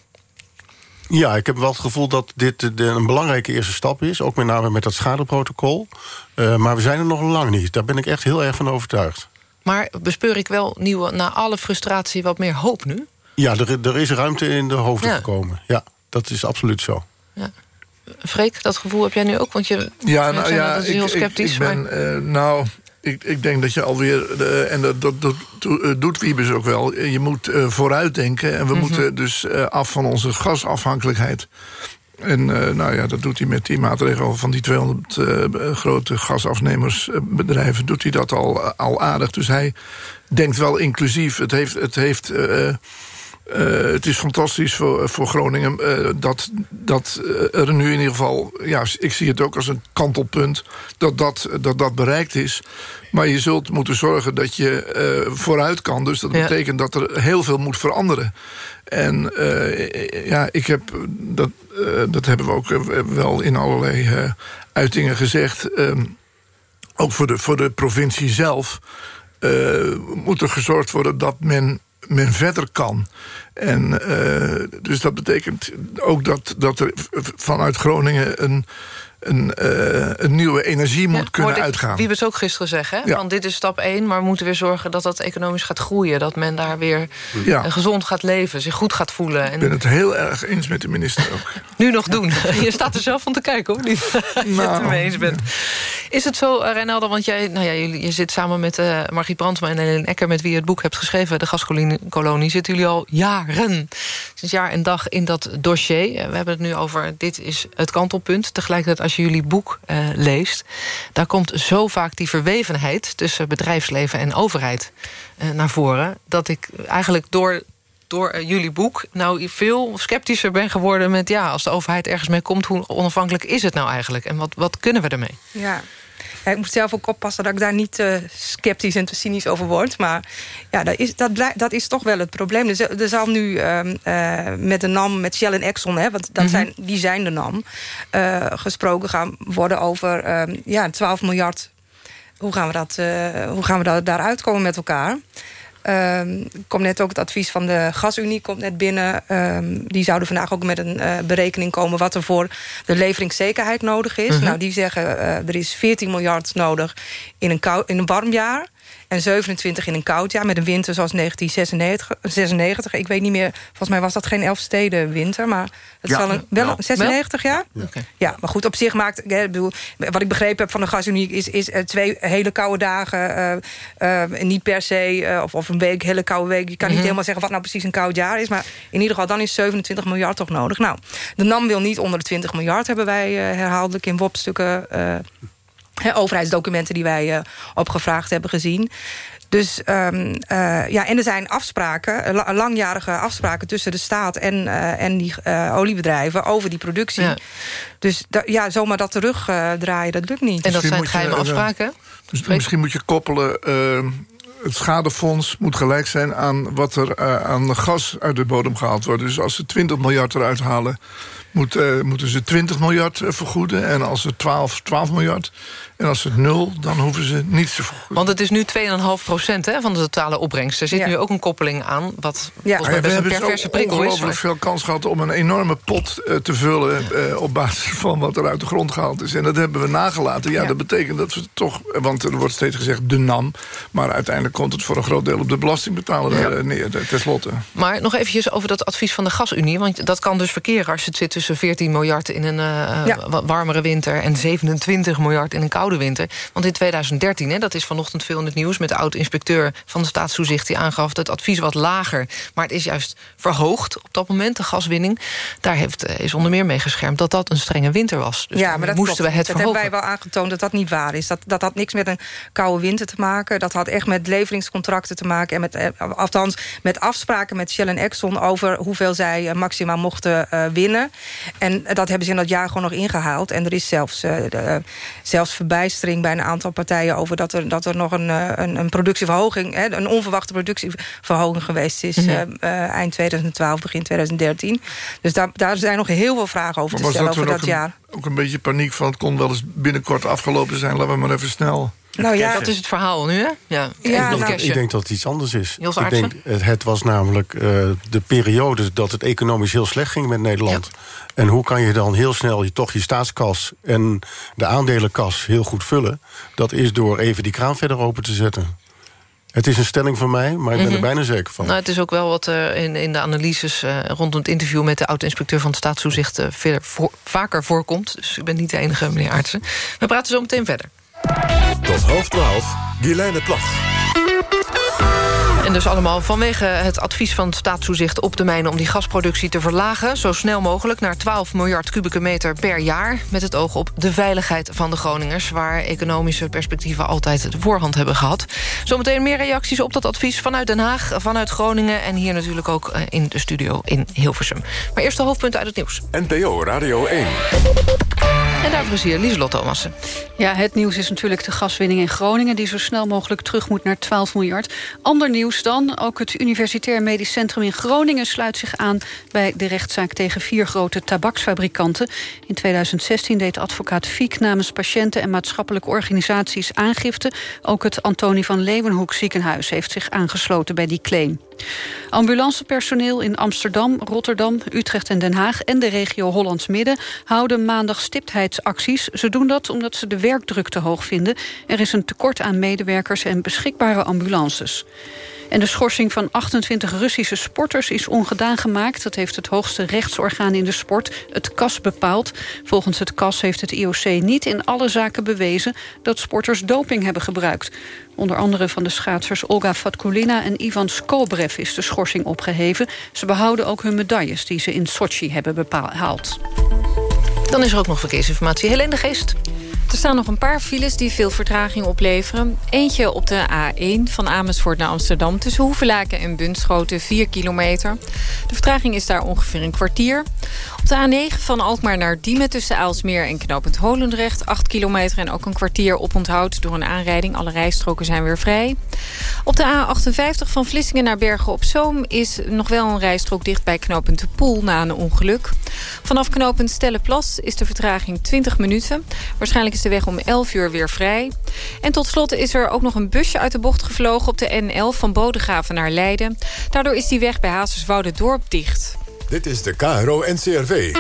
Ja, ik heb wel het gevoel dat dit een belangrijke eerste stap is. Ook met name met dat schadeprotocol. Uh, maar we zijn er nog lang niet. Daar ben ik echt heel erg van overtuigd. Maar bespeur ik wel nieuwe, na alle frustratie wat meer hoop nu? Ja, er, er is ruimte in de hoofden ja. gekomen. Ja, dat is absoluut zo. Ja. Freek, dat gevoel heb jij nu ook? Want je ja, nou, ja, dat is heel sceptisch. Ik, ik ben, maar... uh, nou, ik, ik, denk dat je alweer, uh, en dat, dat, dat doet Wiebes ook wel... je moet uh, vooruitdenken en we mm -hmm. moeten dus af van onze gasafhankelijkheid. En nou ja, dat doet hij met die maatregel van die 200 grote gasafnemersbedrijven... doet hij dat al, al aardig. Dus hij denkt wel inclusief. Het heeft... Het heeft het is fantastisch voor, voor Groningen uh, dat, dat er nu in ieder geval... ja, ik zie het ook als een kantelpunt dat dat, dat, dat bereikt is. Maar je zult moeten zorgen dat je uh, vooruit kan. Dus dat ja. betekent dat er heel veel moet veranderen. En ja, ik heb, dat, dat hebben we ook wel in allerlei uitingen gezegd... Ehm, ook voor de, voor de provincie zelf... moet er gezorgd worden dat men men verder kan. En uh, dus dat betekent ook dat, dat er vanuit Groningen een een, uh, een nieuwe energie moet ja, kunnen uitgaan. Wie we het ook gisteren zeggen, ja. want dit is stap 1... maar we moeten weer zorgen dat dat economisch gaat groeien. Dat men daar weer ja. gezond gaat leven, zich goed gaat voelen. En... Ik ben het heel erg eens met de minister ook. nu nog doen. Je staat er zelf van te kijken, hoor. Niet nou, je het ermee eens bent. Is het zo, uh, Reinaldo, want jij, nou ja, je, je zit samen met uh, Margriet Brandsma en Helene Ecker... met wie je het boek hebt geschreven, De Gaskolonie... zitten jullie al jaren, sinds jaar en dag in dat dossier. We hebben het nu over, dit is het kantelpunt. Tegelijkertijd, als je jullie boek uh, leest... daar komt zo vaak die verwevenheid tussen bedrijfsleven en overheid uh, naar voren... dat ik eigenlijk door, door uh, jullie boek nou veel sceptischer ben geworden... met ja, als de overheid ergens mee komt, hoe onafhankelijk is het nou eigenlijk? En wat, wat kunnen we ermee? Ja, ja, ik moet zelf ook oppassen dat ik daar niet uh, sceptisch en te cynisch over word. Maar ja, dat is, dat, dat is toch wel het probleem. Er, er zal nu uh, uh, met de NAM, met Shell en Exxon... Hè, want dat mm -hmm. zijn, die zijn de NAM... gesproken gaan worden over ja, 12 miljard... Hoe gaan we, dat, hoe gaan we dat, daaruit komen met elkaar? Um, komt net ook het advies van de Gasunie komt net binnen. Um, die zouden vandaag ook met een uh, berekening komen... wat er voor de leveringszekerheid nodig is. -hmm. Nou, die zeggen uh, er is 14 miljard nodig in een, kou, in een warm jaar. En 27 in een koud jaar, met een winter zoals 1996. 96. Ik weet niet meer, volgens mij was dat geen Elfsteden winter... maar het Ja. zal een, wel Ja. 96 jaar? Ja. maar goed, op zich maakt... Ik bedoel, wat ik begrepen heb van de gasunie... is, is eh, twee hele koude dagen, eh, eh, niet per se... eh, of, of een week, hele koude week. Je kan niet Mhm. helemaal zeggen wat nou precies een koud jaar is... maar in ieder geval, dan is 27 miljard toch nodig. Nou, de NAM wil niet onder de 20 miljard... hebben wij eh, herhaaldelijk in WOP-stukken... hè, overheidsdocumenten die wij eh, opgevraagd hebben gezien. Dus ehm, eh, ja, en er zijn afspraken, la- langjarige afspraken tussen de staat en, eh, en die eh, oliebedrijven over die productie. Dus ja, zomaar dat terugdraaien, dat lukt niet. En dat Misschien zijn je, geheime eh, afspraken? Dus misschien moet je koppelen... het schadefonds moet gelijk zijn aan wat er aan gas uit de bodem gehaald wordt. Dus als ze 20 miljard eruit halen... Moet, eh, moeten ze 20 miljard vergoeden. En als ze 12, 12 miljard. En als het nul, dan hoeven ze niets te vergoeden. Want het is nu 2,5 procent van de totale opbrengst. Er zit Ja. nu ook een koppeling aan, wat volgens mij Ja, we best een hebben perverse prikkel is. ongelooflijk maar- veel kans gehad om een enorme pot eh, te vullen... eh, op basis van wat er uit de grond gehaald is. En dat hebben we nagelaten. Ja, Ja. dat betekent dat we toch... Want er wordt steeds gezegd de NAM. Maar uiteindelijk komt het voor een groot deel op de belastingbetaler eh, neer, eh, tenslotte. Maar nog eventjes over dat advies van de gasunie. Want dat kan dus verkeren als het zit tussen 14 miljard in een eh, warmere winter... en 27 miljard in een koude winter. Want in 2013, hè, dat is vanochtend veel in het nieuws... met de oud-inspecteur van de staatstoezicht die aangaf... dat het advies wat lager, maar het is juist verhoogd op dat moment, de gaswinning. Daar heeft, eh, is onder meer mee geschermd dat dat een strenge winter was. Dus ja, maar dat moesten klopt. we het dat verhogen. hebben wij wel aangetoond dat dat niet waar is. Dat, dat had niks met een koude winter te maken. Dat had echt met leveringscontracten te maken. En met, eh, althans, met afspraken met Shell en Exxon... over hoeveel zij eh, maximaal mochten winnen. En dat hebben ze in dat jaar gewoon nog ingehaald. En er is zelfs, de, eh, zelfs verbijstering bij een aantal partijen... over dat er, dat er nog een, eh, een, een productieverhoging... Hè, een onverwachte productieverhoging geweest is... Mhm. eh, eh, eind 2012, begin 2013. Dus daar, daar zijn nog heel veel vragen over Maar te stellen dat over dat ook jaar. een, ook een beetje paniek van... het kon wel eens binnenkort afgelopen zijn, laten we maar even snel... Nou ja, dat is het verhaal nu, hè? Ja, Nou, cashje. ik denk dat het iets anders is. Ik denk, het, het was namelijk eh, de periode dat het economisch heel slecht ging met Nederland. En hoe kan je dan heel snel je, toch je staatskas en de aandelenkas heel goed vullen? Dat is door even die kraan verder open te zetten. Het is een stelling van mij, maar ik ben Mhm. er bijna zeker van. Nou, het is ook wel wat eh, in, in de analyses eh, rondom het interview... met de oud-inspecteur van het staatstoezicht eh, veel voor- vaker voorkomt. Dus u bent niet de enige, meneer Aartsen. We praten zo meteen verder. Tot half twaalf, Guilaine Plag. En dus allemaal vanwege het advies van het staatstoezicht op de mijnen... om die gasproductie te verlagen, zo snel mogelijk... naar 12 miljard kubieke meter per jaar... met het oog op de veiligheid van de Groningers... waar economische perspectieven altijd de voorhand hebben gehad. Zometeen meer reacties op dat advies vanuit Den Haag, vanuit Groningen... en hier natuurlijk ook eh, in de studio in Hilversum. Maar eerst de hoofdpunten uit het nieuws. NPO Radio 1. En daarvoor is hier Lieselot Thomassen. Ja, het nieuws is natuurlijk de gaswinning in Groningen... die zo snel mogelijk terug moet naar 12 miljard. Ander nieuws dan, ook het Universitair Medisch Centrum in Groningen... sluit zich aan bij de rechtszaak tegen vier grote tabaksfabrikanten. In 2016 deed advocaat Fiek namens patiënten... en maatschappelijke organisaties aangifte. Ook het Antonie van Leeuwenhoek ziekenhuis heeft zich aangesloten bij die claim. Ambulancepersoneel in Amsterdam, Rotterdam, Utrecht en Den Haag... en de regio Hollands Midden houden maandag stiptheidsacties. Ze doen dat omdat ze de werkdruk te hoog vinden. Er is een tekort aan medewerkers en beschikbare ambulances. En de schorsing van 28 Russische sporters is ongedaan gemaakt. Dat heeft het hoogste rechtsorgaan in de sport, het CAS, bepaald. Volgens het CAS heeft het IOC niet in alle zaken bewezen... dat sporters doping hebben gebruikt. Onder andere van de schaatsers Olga Fatkulina en Ivan Skobrev is de schorsing opgeheven. Ze behouden ook hun medailles die ze in Sochi hebben behaald. Dan is er ook nog verkeersinformatie. Helene de Geest. Er staan nog een paar files die veel vertraging opleveren. Eentje op de A1 van Amersfoort naar Amsterdam... tussen Hoevelaken en Bunschoten, 4 kilometer. De vertraging is daar ongeveer een kwartier. Op de A9 van Alkmaar naar Diemen tussen Aalsmeer en Knopend Holendrecht... 8 kilometer en ook een kwartier oponthoud door een aanrijding. Alle rijstroken zijn weer vrij. Op de A58 van Vlissingen naar Bergen op Zoom... is nog wel een rijstrook dicht bij Knopend de Poel na een ongeluk. Vanaf Knopend Stellenplas is de vertraging 20 minuten. Waarschijnlijk is de weg om 11 uur weer vrij. En tot slot is er ook nog een busje uit de bocht gevlogen... op de N11 van Bodegraven naar Leiden. Daardoor is die weg bij Hazerswoude Dorp dicht. Dit is de KRO NCRV.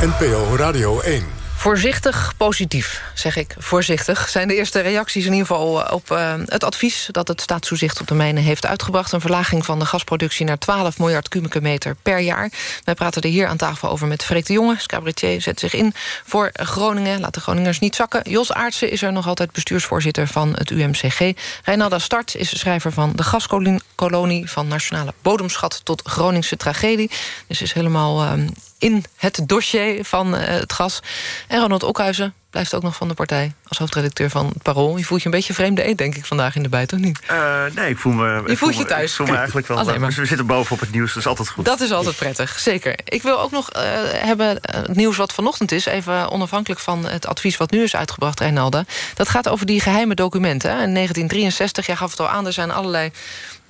NPO Radio 1. Voorzichtig positief, zeg ik. Voorzichtig zijn de eerste reacties in ieder geval eh, op uh, het advies... dat het staatstoezicht op de mijnen heeft uitgebracht. Een verlaging van de gasproductie naar 12 miljard kubieke meter per jaar. Wij praten er hier aan tafel over met Freek de Jonge. Cabaretier zet zich in voor Groningen. Laat de Groningers niet zakken. Jos Aartsen is er nog altijd bestuursvoorzitter van het UMCG. Reinalda Start is schrijver van de gaskolonie... van nationale bodemschat tot Groningse tragedie. Dus is helemaal uh, in het dossier van uh, het gas. En Ronald Okhuizen blijft ook nog van de partij... als hoofdredacteur van het Parool. Je voelt je een beetje vreemde eet, denk ik, vandaag in de bijt, of niet? Uh, nee, ik voel me... Je voelt je thuis. Ik voel me eigenlijk wel... Alleen maar. We zitten boven op het nieuws, dat is altijd goed. Dat is altijd prettig, zeker. Ik wil ook nog uh, hebben het nieuws wat vanochtend is... even onafhankelijk van het advies wat nu is uitgebracht, Reinalda. Dat gaat over die geheime documenten. In 1963, jij gaf het al aan, er zijn allerlei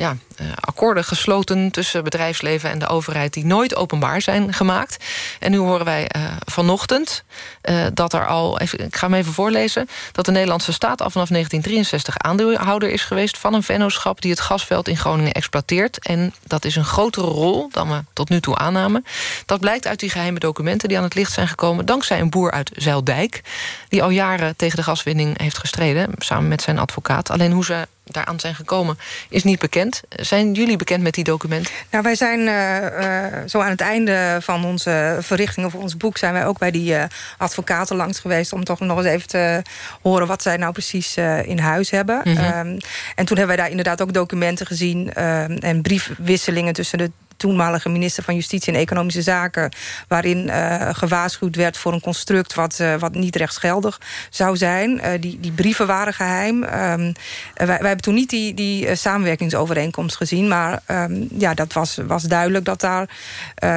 ja, uh, akkoorden gesloten tussen bedrijfsleven en de overheid... die nooit openbaar zijn gemaakt. En nu horen wij uh, vanochtend uh, dat er al... Even, ik ga hem even voorlezen... dat de Nederlandse staat al vanaf 1963 aandeelhouder is geweest... van een vennootschap die het gasveld in Groningen exploiteert. En dat is een grotere rol dan we tot nu toe aannamen. Dat blijkt uit die geheime documenten die aan het licht zijn gekomen... dankzij een boer uit Zuildijk... die al jaren tegen de gaswinning heeft gestreden... samen met zijn advocaat. Alleen hoe ze daaraan zijn gekomen, is niet bekend. Zijn jullie bekend met die documenten? Nou, wij zijn uh, uh, zo aan het einde van onze verrichtingen voor ons boek... zijn wij ook bij die uh, advocaten langs geweest... om toch nog eens even te horen wat zij nou precies in huis hebben. Mm -hmm. um, en toen hebben wij daar inderdaad ook documenten gezien... en briefwisselingen tussen de toenmalige minister van Justitie en Economische Zaken... waarin uh, gewaarschuwd werd voor een construct wat, uh, wat niet rechtsgeldig zou zijn. Uh, die, die brieven waren geheim. Um, wij, wij hebben toen niet die, die samenwerkingsovereenkomst gezien... maar um, ja, dat was, was duidelijk dat daar,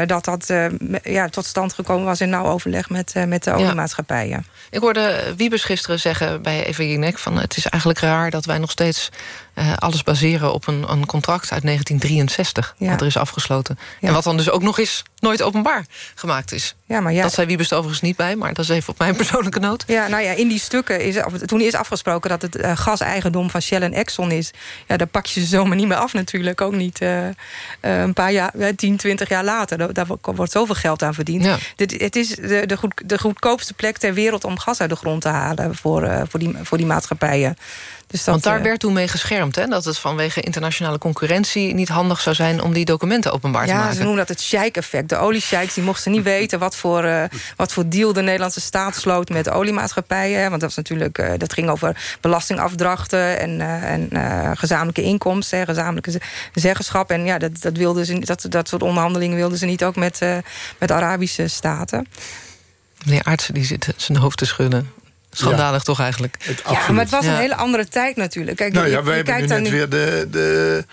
dat, dat ja, tot stand gekomen was... in nauw overleg met, met de oliemaatschappijen. Ja. Ik hoorde Wiebes gisteren zeggen bij Eva Jinek... van het is eigenlijk raar dat wij nog steeds uh, alles baseren op een, een, contract uit 1963... Ja. dat er is afgesloten. Ja. En wat dan dus ook nog eens nooit openbaar gemaakt is. Ja, maar ja, dat zei Wiebes overigens niet bij, maar dat is even op mijn persoonlijke noot. Ja, nou ja, in die stukken, is, toen is afgesproken... dat het uh, gaseigendom van Shell en Exxon is... ja, daar pak je ze zomaar niet meer af natuurlijk. Ook niet uh, een paar jaar, 10, 20 jaar later. Daar wordt zoveel geld aan verdiend. Ja. Dit, het is de, de, goed, de goedkoopste plek ter wereld om gas uit de grond te halen... voor, voor, die, voor die maatschappijen. Dus dat, Want daar werd toen mee geschermd, hè? dat het vanwege internationale concurrentie... niet handig zou zijn om die documenten openbaar ja, te maken. Ja, ze noemen dat het sheik-effect. De oliesheiks die mochten niet weten wat voor, uh, wat voor deal de Nederlandse staat sloot... met oliemaatschappijen. Want dat, was natuurlijk, uh, dat ging over belastingafdrachten en, en gezamenlijke inkomsten... gezamenlijke zeggenschap. En ja, dat, dat, wilden ze, dat, dat soort onderhandelingen wilden ze niet ook met, met Arabische staten. Meneer Artsen die zit zijn hoofd te schudden. Schandalig ja. toch eigenlijk? Het, ja, maar het was een hele andere tijd natuurlijk. Kijk, nou ja, wij hebben nu net nu... weer de... de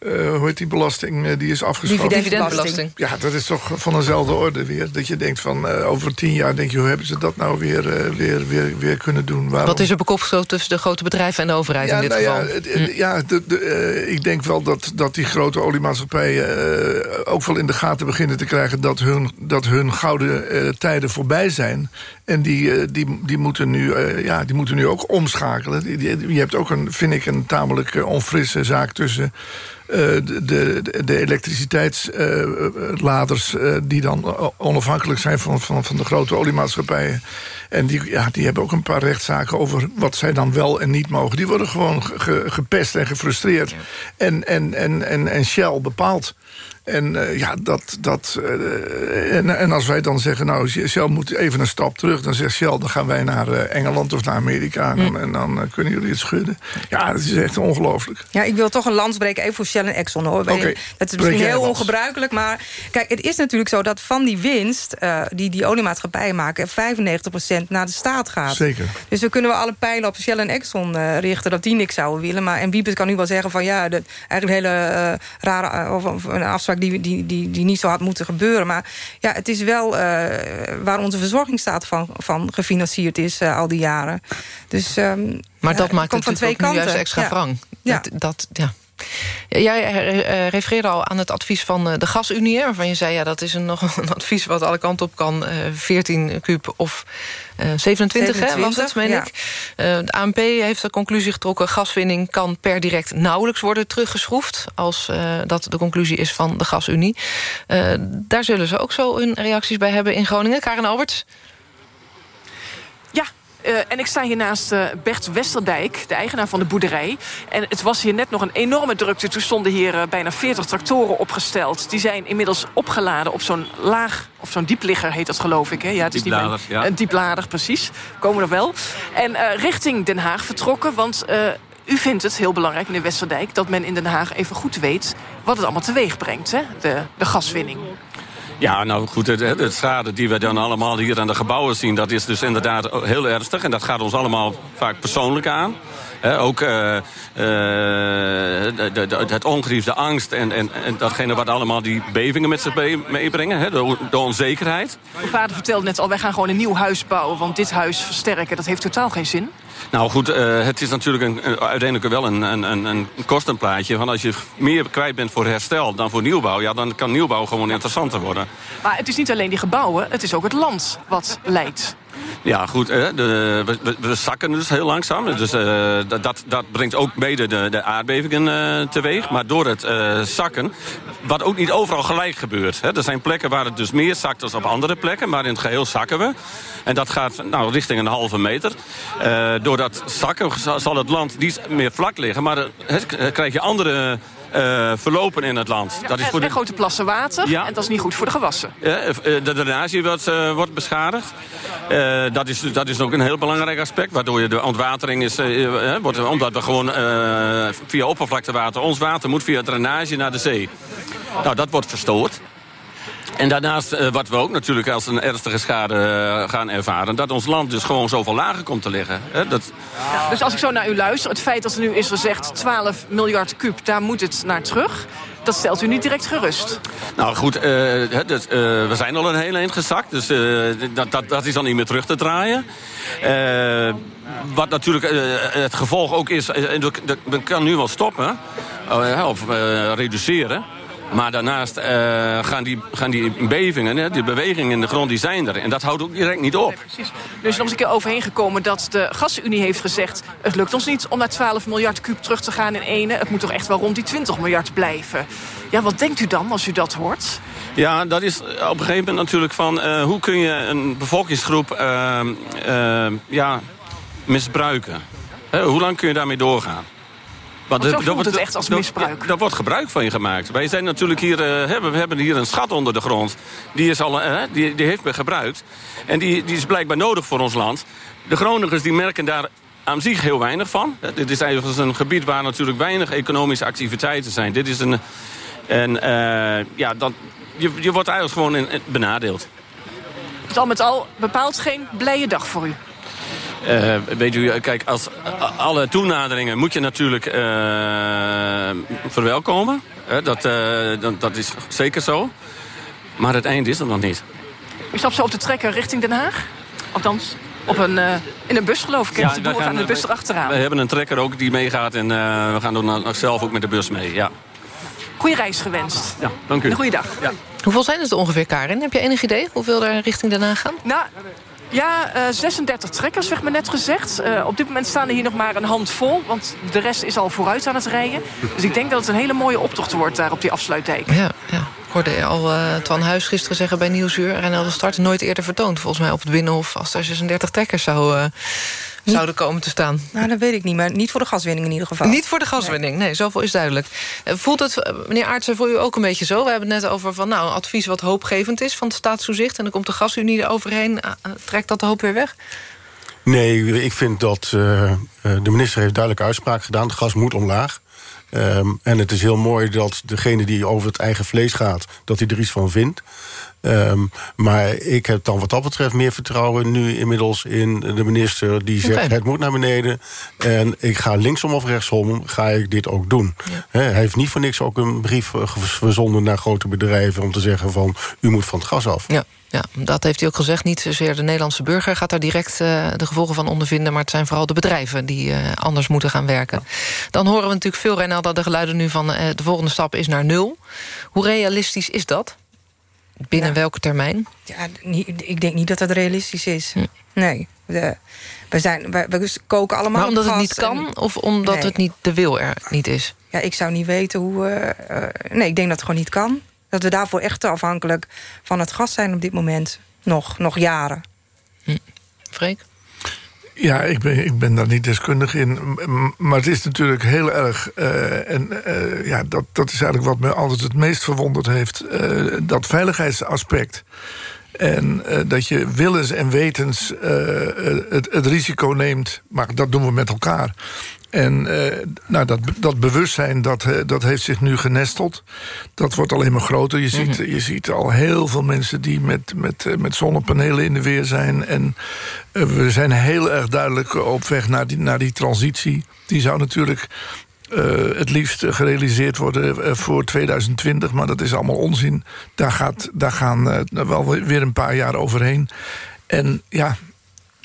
uh, hoe heet die belasting, uh, die is afgeschaft. Dividendbelasting. Ja, dat is toch van dezelfde orde weer. Dat je denkt van, uh, over tien jaar denk je... hoe hebben ze dat nou weer, weer, weer, weer kunnen doen? Waarom? Wat is er bekopgesloten tussen de grote bedrijven en de overheid ja, in dit nou geval? Ja, het, hm. ja de, de, ik denk wel dat, dat die grote oliemaatschappijen... ook wel in de gaten beginnen te krijgen... dat hun, dat hun gouden tijden voorbij zijn. En die, die, die, moeten nu, ja, die moeten nu ook omschakelen. Je hebt ook, een, vind ik, een tamelijk onfrisse zaak tussen... De, de, de elektriciteitsladers die dan onafhankelijk zijn van, van, van de grote oliemaatschappijen. En die, ja, die hebben ook een paar rechtszaken over wat zij dan wel en niet mogen. Die worden gewoon ge, gepest en gefrustreerd. Ja. En, en, en, en, en Shell bepaalt. En uh, ja, dat... dat uh, en, en als wij dan zeggen, nou, Shell moet even een stap terug... dan zegt Shell, dan gaan wij naar uh, Engeland of naar Amerika... en, mm. en dan kunnen jullie het schudden. Ja, dat is echt ongelooflijk. Ja, ik wil toch een lans breken even voor Shell en Exxon. hoor. Okay. Dat is misschien heel ongebruikelijk, maar... kijk, het is natuurlijk zo dat van die winst... die die oliemaatschappijen maken... 95% naar de staat gaat. Zeker. Dus we kunnen we alle pijlen op Shell en Exxon richten... dat die niks zouden willen. Maar, en Wiebes kan nu wel zeggen van... ja, de, eigenlijk een hele rare... of, of een afspraak die, die, die, die niet zo had moeten gebeuren. Maar ja, het is wel uh, waar onze verzorgingsstaat van, van gefinancierd is uh, al die jaren. Dus, um, maar dat maakt het twee kanten. juist extra ja. wrang. Ja. Dat, dat, ja. Jij refereerde al aan het advies van de Gasunie... waarvan je zei, ja, dat is een, nog een advies wat alle kanten op kan. 14 kuub of uh, 27, 27 hè, was het, meen ja. ik. Uh, de ANP heeft de conclusie getrokken... gaswinning kan per direct nauwelijks worden teruggeschroefd... als uh, dat de conclusie is van de Gasunie. daar zullen ze ook zo hun reacties bij hebben in Groningen. Karen Alberts? Uh, en ik sta hier naast uh, Bert Westerdijk, de eigenaar van de boerderij. En het was hier net nog een enorme drukte. Toen stonden hier uh, bijna 40 tractoren opgesteld. Die zijn inmiddels opgeladen op zo'n laag... of zo'n diepligger heet dat geloof ik. Hè? Ja, het is dieplader, niet ja. Een dieplader, precies. Komen er wel. En richting Den Haag vertrokken, want... U vindt het heel belangrijk, meneer Westerdijk... dat men in Den Haag even goed weet wat het allemaal teweeg brengt, hè? De, de gaswinning. Ja, nou goed, het, het schade die we dan allemaal hier aan de gebouwen zien... dat is dus inderdaad heel ernstig. En dat gaat ons allemaal vaak persoonlijk aan. He, ook uh, uh, de, de, het ongerief, de angst en, en, en, datgene wat allemaal die bevingen met zich meebrengen. He, de, de, onzekerheid. Mijn vader vertelde net al, wij gaan gewoon een nieuw huis bouwen... want dit huis versterken, dat heeft totaal geen zin. Nou goed, uh, het is natuurlijk een, uiteindelijk wel een, een, een kostenplaatje. Van als je meer kwijt bent voor herstel dan voor nieuwbouw... Ja, dan kan nieuwbouw gewoon interessanter worden. Maar het is niet alleen die gebouwen, het is ook het land wat leidt. Ja, goed. de, we, zakken dus heel langzaam. Dus, uh, dat, dat brengt ook mede de, de aardbevingen uh, teweeg. Maar door het uh, zakken, wat ook niet overal gelijk gebeurt. Hè. Er zijn plekken waar het dus meer zakt dan op andere plekken. Maar in het geheel zakken we. En dat gaat nou, richting een halve meter. door dat zakken zal het land niet meer vlak liggen. Maar krijg je andere uh, verlopen in het land. Ja, dat is voor de grote plassen water ja. en dat is niet goed voor de gewassen. Ja, eh, de drainage wordt, uh, wordt beschadigd. Uh, dat, is, dat is ook een heel belangrijk aspect. Waardoor je de ontwatering is... wordt, omdat we gewoon via oppervlaktewater... ons water moet via drainage naar de zee. Nou, dat wordt verstoord. En daarnaast, uh, wat we ook natuurlijk als een ernstige schade uh, gaan ervaren... dat ons land dus gewoon zoveel lager komt te liggen. Hè? Dat... Ja, dus als ik zo naar u luister, het feit dat er nu is gezegd... 12 miljard kuub, daar moet het naar terug... dat stelt u niet direct gerust. Nou goed, uh, dat, we zijn al een heel eind gezakt... dus dat, dat, dat is dan niet meer terug te draaien. wat natuurlijk het gevolg ook is... men kan nu wel stoppen of reduceren... Maar daarnaast uh, gaan, die, gaan die bevingen, hè, die bewegingen in de grond, die zijn er. En dat houdt ook direct niet op. Nee, precies. Er is nog eens een keer overheen gekomen dat de Gasunie heeft gezegd... het lukt ons niet om naar 12 miljard kuub terug te gaan in ene. Het moet toch echt wel rond die 20 miljard blijven. Ja, wat denkt u dan als u dat hoort? Ja, dat is op een gegeven moment natuurlijk van... Uh, hoe kun je een bevolkingsgroep uh, ja, misbruiken? Hè, hoe lang kun je daarmee doorgaan? Want zo voelt het echt als misbruik. Daar wordt gebruik van je gemaakt. Wij zijn natuurlijk hier, hebben, we hebben hier een schat onder de grond. Die, is al, uh, die, die heeft men gebruikt. En die, die is blijkbaar nodig voor ons land. De Groningers die merken daar aan zich heel weinig van. Dit is eigenlijk een gebied waar natuurlijk weinig economische activiteiten zijn. Dit is een... En uh, ja, dat, je, je wordt eigenlijk gewoon in, benadeeld. Dus al met al bepaalt geen blije dag voor u? Uh, weet u, kijk, als alle toenaderingen moet je natuurlijk uh, verwelkomen. Uh, dat, dat, dat, is zeker zo. Maar het eind is er nog niet. U stapt zo op de trekker richting Den Haag? Althans, op een, in een bus geloof ik. Ja, de boeren gaan de bus erachteraan. We hebben een trekker ook die meegaat en we gaan dan zelf ook met de bus mee, ja. Goeie reis gewenst. Ja, dank u. Een goede dag. Ja. Hoeveel zijn het ongeveer, Karin? Heb je enig idee hoeveel er richting Den Haag gaan? Nou, ja, uh, 36 trekkers, werd me net gezegd. Uh, op dit moment staan er hier nog maar een handvol. Want de rest is al vooruit aan het rijden. Dus ik denk dat het een hele mooie optocht wordt daar op die afsluitdijk. Ja, ja. Ik hoorde al uh, Twan Huis gisteren zeggen bij Nieuwsuur... RNL de Start nooit eerder vertoond. Volgens mij op het Binnenhof als er 36 trekkers zou, zouden komen te staan. Nou, dat weet ik niet, maar niet voor de gaswinning in ieder geval. Niet voor de gaswinning, nee, zoveel is duidelijk. Voelt het, meneer Aartsen, voor u ook een beetje zo? We hebben het net over van, nou, een advies wat hoopgevend is... van het staatstoezicht en dan komt de gasunie eroverheen. Trekt dat de hoop weer weg? Nee, ik vind dat uh, de minister heeft duidelijk uitspraak gedaan. Het gas moet omlaag. Um, en het is heel mooi dat degene die over het eigen vlees gaat... dat hij er iets van vindt. Um, maar ik heb dan wat dat betreft meer vertrouwen nu inmiddels in de minister... die zegt okay. het moet naar beneden. En ik ga linksom of rechtsom, ga ik dit ook doen. Ja. He, hij heeft niet voor niks ook een brief verzonden naar grote bedrijven... om te zeggen van u moet van het gas af. Ja. Ja, dat heeft hij ook gezegd. Niet zozeer de Nederlandse burger gaat daar direct uh, de gevolgen van ondervinden... maar het zijn vooral de bedrijven die uh, anders moeten gaan werken. Ja. Dan horen we natuurlijk veel, Renaldo, de geluiden nu van... Uh, de volgende stap is naar nul. Hoe realistisch is dat? Binnen ja. welke termijn? Ja, ik denk niet dat dat realistisch is. Hm. Nee. De, we, zijn, we, we, koken allemaal Maar omdat het niet kan en... of omdat nee. het niet de wil er niet is? Ja, ik zou niet weten hoe... nee, ik denk dat het gewoon niet kan. Dat we daarvoor echt te afhankelijk van het gas zijn op dit moment. Nog, nog jaren. Hm. Freek? Ja, ik ben, ik ben daar niet deskundig in. Maar het is natuurlijk heel erg... Uh, en uh, ja, dat, dat is eigenlijk wat me altijd het meest verwonderd heeft. Uh, dat veiligheidsaspect. En dat je willens en wetens het, het risico neemt. Maar dat doen we met elkaar. En uh, nou, dat, dat bewustzijn dat, uh, dat heeft zich nu genesteld. Dat wordt alleen maar groter. Je, ziet, mm -hmm. je ziet al heel veel mensen die met, met, uh, met zonnepanelen in de weer zijn. En we zijn heel erg duidelijk op weg naar die, naar die transitie. Die zou natuurlijk het liefst gerealiseerd worden voor 2020. Maar dat is allemaal onzin. Daar, gaat, daar gaan wel weer een paar jaar overheen. En ja,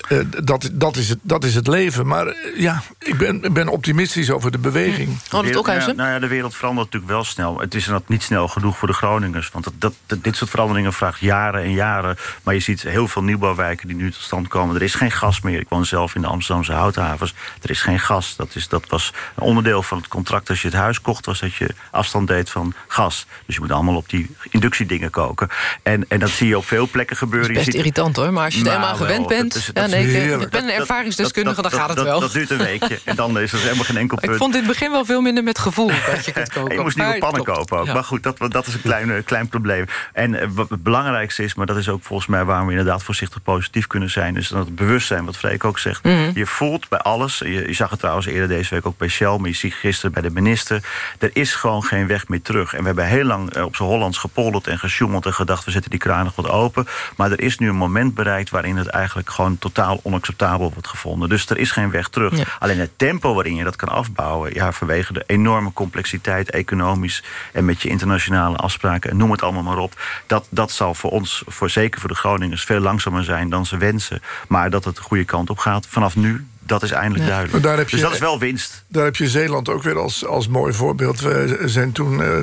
uh, dat, dat, is het, dat is het leven. Maar uh, ja, ik ben, ben optimistisch over de beweging. Hm. Oh, wereld, nou, nou ja, de wereld verandert natuurlijk wel snel. Het is dat niet snel genoeg voor de Groningers. Want dat, dat, dit soort veranderingen vraagt jaren en jaren. Maar je ziet heel veel nieuwbouwwijken die nu tot stand komen. Er is geen gas meer. Ik woon zelf in de Amsterdamse houthavens. Er is geen gas. Dat, is, dat was een onderdeel van het contract als je het huis kocht... was dat je afstand deed van gas. Dus je moet allemaal op die inductiedingen koken. En, en dat zie je op veel plekken gebeuren. Dat is best je ziet, irritant hoor. Maar als je er helemaal gewend bent... Is, nee, ik ben een ervaringsdeskundige, dan gaat het wel. Dat, duurt een weekje en dan is er helemaal geen enkel punt. Ik vond in het begin wel veel minder met gevoel dat je kunt koken. je moest nieuwe pannen kopen ook. Ja. Maar goed, dat, dat is een klein, klein probleem. En wat het belangrijkste is, maar dat is ook volgens mij... waarom we inderdaad voorzichtig positief kunnen zijn... is dat het bewustzijn, wat Freek ook zegt. Mm -hmm. Je voelt bij alles, je, je, zag het trouwens eerder deze week ook bij Shell... maar je ziet gisteren bij de minister... er is gewoon geen weg meer terug. En we hebben heel lang op z'n Hollands gepolderd en gesjoemeld... en gedacht, we zetten die kraan nog wat open. Maar er is nu een moment bereikt waarin het eigenlijk gewoon totaal onacceptabel wordt gevonden. Dus er is geen weg terug. Ja. Alleen het tempo waarin je dat kan afbouwen... Ja, vanwege de enorme complexiteit, economisch... en met je internationale afspraken, noem het allemaal maar op... dat, dat zal voor ons, voor, zeker voor de Groningers... veel langzamer zijn dan ze wensen. Maar dat het de goede kant op gaat, vanaf nu dat is eindelijk ja. duidelijk. Daar heb je, dus dat is wel winst. Daar heb je Zeeland ook weer als, als mooi voorbeeld. We zijn toen uh,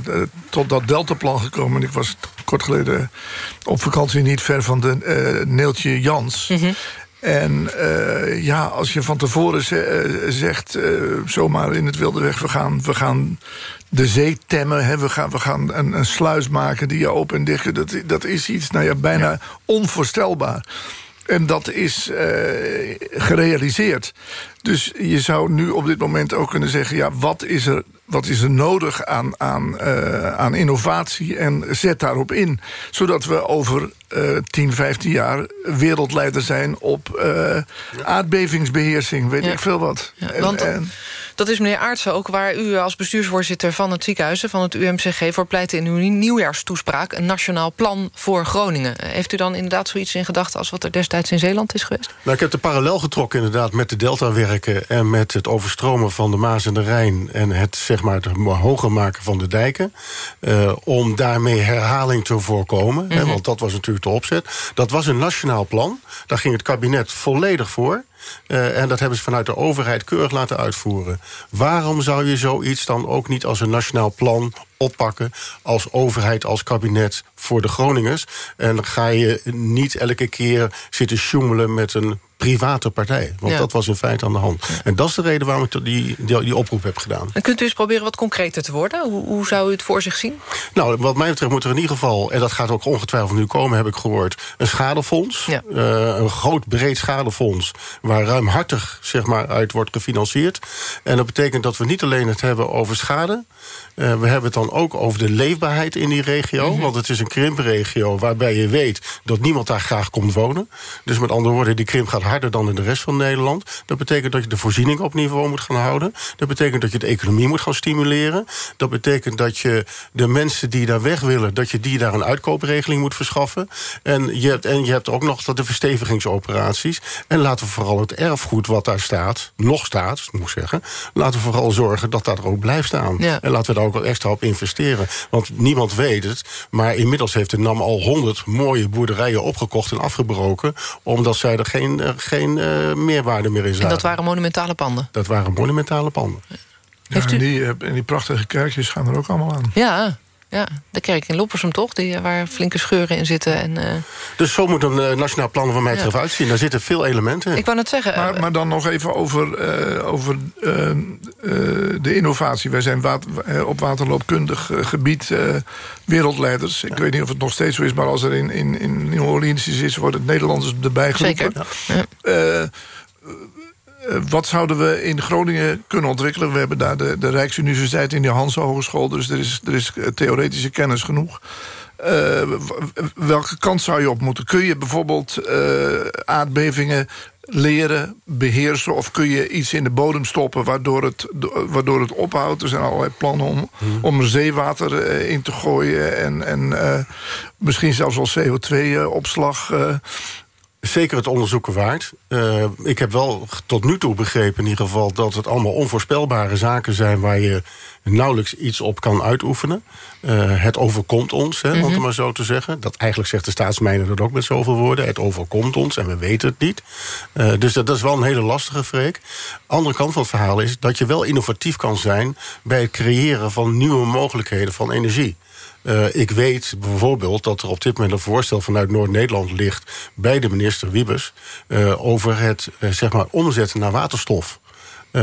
tot dat Deltaplan gekomen. Ik was kort geleden op vakantie niet ver van de uh, Neeltje Jans. Mm -hmm. En uh, ja, als je van tevoren ze, uh, zegt, uh, zomaar in het wilde weg... we gaan, we gaan de zee temmen, hè, we gaan, we gaan een, een sluis maken die je open en dicht... dat, dat is iets nou ja, bijna ja. onvoorstelbaar. En dat is gerealiseerd. Dus je zou nu op dit moment ook kunnen zeggen... ja, wat is er, wat is er nodig aan, aan, uh, aan innovatie en zet daarop in. Zodat we over uh, 10, 15 jaar wereldleider zijn... op uh, aardbevingsbeheersing, weet ja. ik veel wat. Ja, en, dat is meneer Aartsen ook waar u als bestuursvoorzitter van het ziekenhuis... van het UMCG voor pleit in uw nieuwjaarstoespraak... een nationaal plan voor Groningen. Heeft u dan inderdaad zoiets in gedachten... als wat er destijds in Zeeland is geweest? Nou, ik heb de parallel getrokken inderdaad met de deltawerken... en met het overstromen van de Maas en de Rijn... en het zeg maar, het hoger maken van de dijken... Uh, om daarmee herhaling te voorkomen. Mm -hmm. hè, want dat was natuurlijk de opzet. Dat was een nationaal plan. Daar ging het kabinet volledig voor. Uh, en dat hebben ze vanuit de overheid keurig laten uitvoeren. Waarom zou je zoiets dan ook niet als een nationaal plan oppakken... als overheid, als kabinet voor de Groningers? En ga je niet elke keer zitten sjoemelen met een private partij. Want ja. dat was in feite aan de hand. En dat is de reden waarom ik die, die, die, oproep heb gedaan. En kunt u eens proberen wat concreter te worden? Hoe, hoe, zou u het voor zich zien? Nou, wat mij betreft moet er in ieder geval... en dat gaat ook ongetwijfeld nu komen, heb ik gehoord... een schadefonds. Ja. Uh, een groot, breed schadefonds... waar ruimhartig zeg maar, uit wordt gefinancierd. En dat betekent dat we niet alleen het hebben over schade... Uh, we hebben het dan ook over de leefbaarheid in die regio. Mm -hmm. Want het is een krimpregio waarbij je weet... dat niemand daar graag komt wonen. Dus met andere woorden, die krimp gaat harder dan in de rest van Nederland. Dat betekent dat je de voorziening op niveau moet gaan houden. Dat betekent dat je de economie moet gaan stimuleren. Dat betekent dat je de mensen die daar weg willen... dat je die daar een uitkoopregeling moet verschaffen. En je hebt, en je hebt ook nog de verstevigingsoperaties. En laten we vooral het erfgoed wat daar staat... nog staat, moet ik zeggen... laten we vooral zorgen dat dat er ook blijft staan. Ja. En laten we daar ook extra op investeren. Want niemand weet het, maar inmiddels heeft de NAM al honderd mooie boerderijen opgekocht en afgebroken... omdat zij er geen, uh, geen uh, meerwaarde meer in zagen. En dat waren monumentale panden? Dat waren monumentale panden. Ja, en, die, en die prachtige kerkjes gaan er ook allemaal aan. Ja, ja, de kerk in Loppersum toch, die, waar flinke scheuren in zitten. En, uh... Dus zo moet een uh, nationaal plan van mij ja. uitzien. Daar zitten veel elementen in. Ik wou net zeggen... Maar, uh, maar dan nog even over, over de innovatie. Wij zijn water, op waterloopkundig gebied wereldleiders. Ik ja. weet niet of het nog steeds zo is... maar als er in, in, in New Orleans is, wordt het Nederlanders erbij geroepen. Zeker. Ja wat zouden we in Groningen kunnen ontwikkelen? We hebben daar de, de Rijksuniversiteit in de Hanse Hogeschool... dus er is, er is theoretische kennis genoeg. Uh, welke kant zou je op moeten? Kun je bijvoorbeeld uh, aardbevingen leren, beheersen... of kun je iets in de bodem stoppen waardoor het, waardoor het ophoudt? Er zijn allerlei plannen om, hmm. om er zeewater in te gooien... en, en misschien zelfs wel CO2-opslag zeker het onderzoeken waard. Uh, ik heb wel tot nu toe begrepen in ieder geval... dat het allemaal onvoorspelbare zaken zijn... waar je nauwelijks iets op kan uitoefenen. Uh, het overkomt ons, hè, mm -hmm. om het maar zo te zeggen. Dat eigenlijk zegt de staatsmijner dat ook met zoveel woorden. Het overkomt ons en we weten het niet. Uh, dus dat, dat, is wel een hele lastige freek. Andere kant van het verhaal is dat je wel innovatief kan zijn... bij het creëren van nieuwe mogelijkheden van energie. Uh, ik weet bijvoorbeeld dat er op dit moment een voorstel vanuit Noord-Nederland ligt... bij de minister Wiebes uh, over het uh, zeg maar omzetten naar waterstof.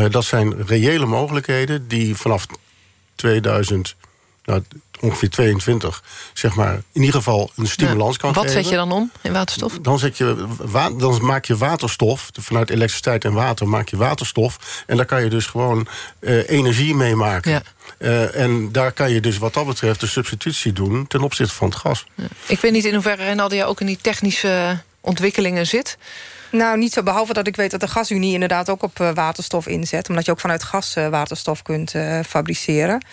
dat zijn reële mogelijkheden die vanaf 2000 nou, ongeveer 22, zeg maar, in ieder geval een stimulans kan wat geven. Wat zet je dan om in waterstof? Dan, zet je, dan maak je waterstof, vanuit elektriciteit en water maak je waterstof. En daar kan je dus gewoon uh, energie mee maken. Ja. Uh, en daar kan je dus wat dat betreft de substitutie doen ten opzichte van het gas. Ja. Ik weet niet in hoeverre Renaldi ook in die technische ontwikkelingen zit... Nou, niet zo, behalve dat ik weet dat de gasunie inderdaad ook op uh, waterstof inzet. Omdat je ook vanuit gas waterstof kunt uh, fabriceren.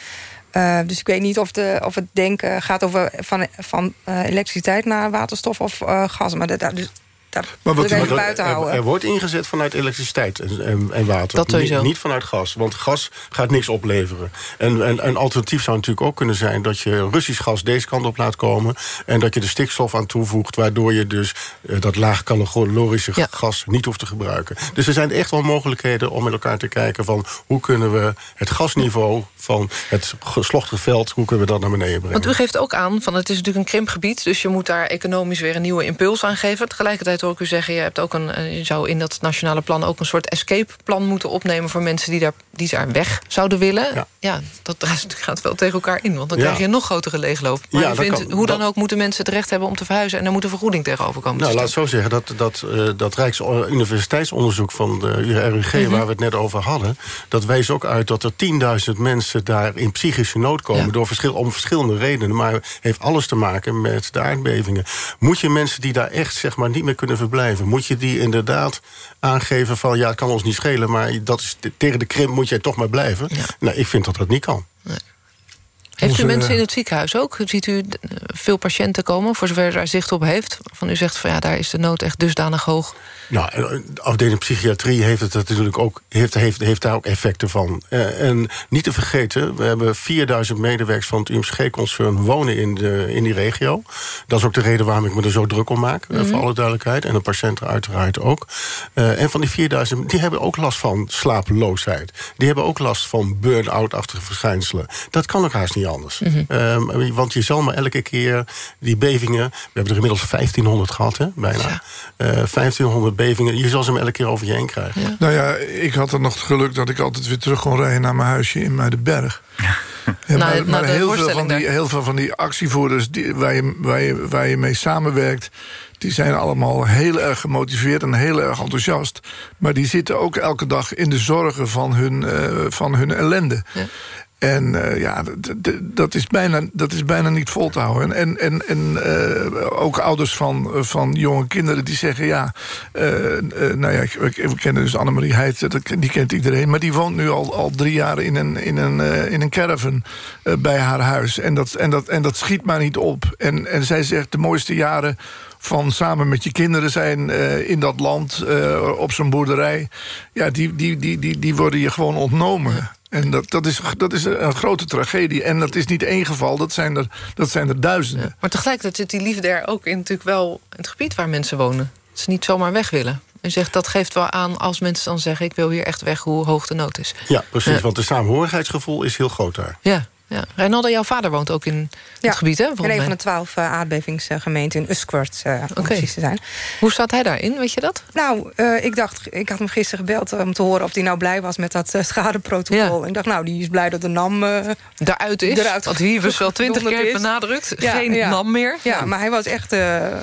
Uh, dus ik weet niet of, de, of het denken gaat over van, van uh, elektriciteit naar waterstof of uh, gas. Maar dat, dus, daar maar wat, even buiten er, houden. Er, wordt ingezet vanuit elektriciteit en, en, en water. Dat sowieso. Niet, niet, vanuit gas, want gas gaat niks opleveren. En, en een alternatief zou natuurlijk ook kunnen zijn... dat je Russisch gas deze kant op laat komen... en dat je er stikstof aan toevoegt... waardoor je dus uh, dat laagcalorische ja. gas niet hoeft te gebruiken. Dus er zijn echt wel mogelijkheden om met elkaar te kijken... van hoe kunnen we het gasniveau van het veld... hoe kunnen we dat naar beneden brengen. Want u geeft ook aan, van het is natuurlijk een krimpgebied... dus je moet daar economisch weer een nieuwe impuls aan geven. Tegelijkertijd hoor ik u zeggen... je, hebt ook een, je zou in dat nationale plan ook een soort escape-plan moeten opnemen... voor mensen die daar, die daar weg zouden willen. Ja, ja dat gaat wel tegen elkaar in, want dan ja. krijg je een nog grotere leegloop. Maar ja, vindt, kan, hoe dan dat, ook moeten mensen het recht hebben om te verhuizen... en daar moet een vergoeding tegenover komen. Nou, laat zo zeggen, dat, dat, uh, dat Rijksuniversiteitsonderzoek van de RUG... Mm -hmm. waar we het net over hadden, dat wijst ook uit dat er 10.000 mensen daar in psychische nood komen... Door verschil, om verschillende redenen, maar heeft alles te maken met de aardbevingen. Moet je mensen die daar echt zeg maar, niet meer kunnen verblijven... moet je die inderdaad aangeven van... ja, het kan ons niet schelen, maar dat is, tegen de krimp moet jij toch maar blijven? Ja. Nou, ik vind dat dat niet kan. Nee. Heeft u mensen in het ziekenhuis ook? Ziet u veel patiënten komen, voor zover u daar zicht op heeft? Van u zegt van ja, daar is de nood echt dusdanig hoog. Nou, de afdeling psychiatrie heeft het natuurlijk ook, heeft, heeft, heeft daar ook effecten van. En niet te vergeten, we hebben 4000 medewerkers van het UMCG-concern wonen in, de, in die regio. Dat is ook de reden waarom ik me er zo druk om maak, mm -hmm. voor alle duidelijkheid. En de patiënten uiteraard ook. En van die 4000, die hebben ook last van slapeloosheid. Die hebben ook last van burn-out-achtige verschijnselen. Dat kan ook haast niet anders. Mm -hmm. um, want je zal maar elke keer die bevingen... we hebben er inmiddels 1500 gehad, hè, bijna. Ja. Uh, 1500 bevingen, je zal ze hem elke keer over je heen krijgen. Ja. Nou ja, ik had er nog het geluk dat ik altijd weer terug kon rijden... naar mijn huisje in Muidenberg. Ja. Ja, maar, nou, maar heel, veel van die, heel veel van die actievoerders die, waar, je, waar, je, waar je mee samenwerkt... die zijn allemaal heel erg gemotiveerd en heel erg enthousiast. Maar die zitten ook elke dag in de zorgen van hun, uh, van hun ellende. Ja. En uh, ja, dat is, bijna, dat is bijna niet vol te houden. En, en, en uh, ook ouders van, van jonge kinderen die zeggen... ja, uh, nou ja, we, we kennen dus Annemarie Heid, die kent iedereen... maar die woont nu al, al drie jaar in een, in een, in een caravan bij haar huis. En dat, en, dat, en dat schiet maar niet op. En, en zij zegt, de mooiste jaren van samen met je kinderen zijn uh, in dat land, uh, op zo'n boerderij... ja, die, die, die, die, die worden je gewoon ontnomen. En dat, dat, is, dat is een grote tragedie. En dat is niet één geval, dat zijn er, dat zijn er duizenden. Ja, maar tegelijkertijd zit die liefde er ook in natuurlijk wel het gebied waar mensen wonen. Dat ze niet zomaar weg willen. U zegt dat geeft wel aan als mensen dan zeggen... ik wil hier echt weg hoe hoog de nood is. Ja, precies, ja. want de samenhorigheidsgevoel is heel groot daar. Ja, ja. Reinaldo, jouw vader woont ook in ja, het gebied, hè? in een van de twaalf uh, aardbevingsgemeenten in uh, om okay. precies te zijn. Hoe staat hij daarin, weet je dat? Nou, uh, ik dacht, ik had hem gisteren gebeld om te horen of hij nou blij was met dat schadeprotocol. Ja. En ik dacht, nou, die is blij dat de NAM daaruit is. Eruit want Wiebes wel twintig keer benadrukt. Ja, Geen. NAM meer. Ja, maar hij was echt,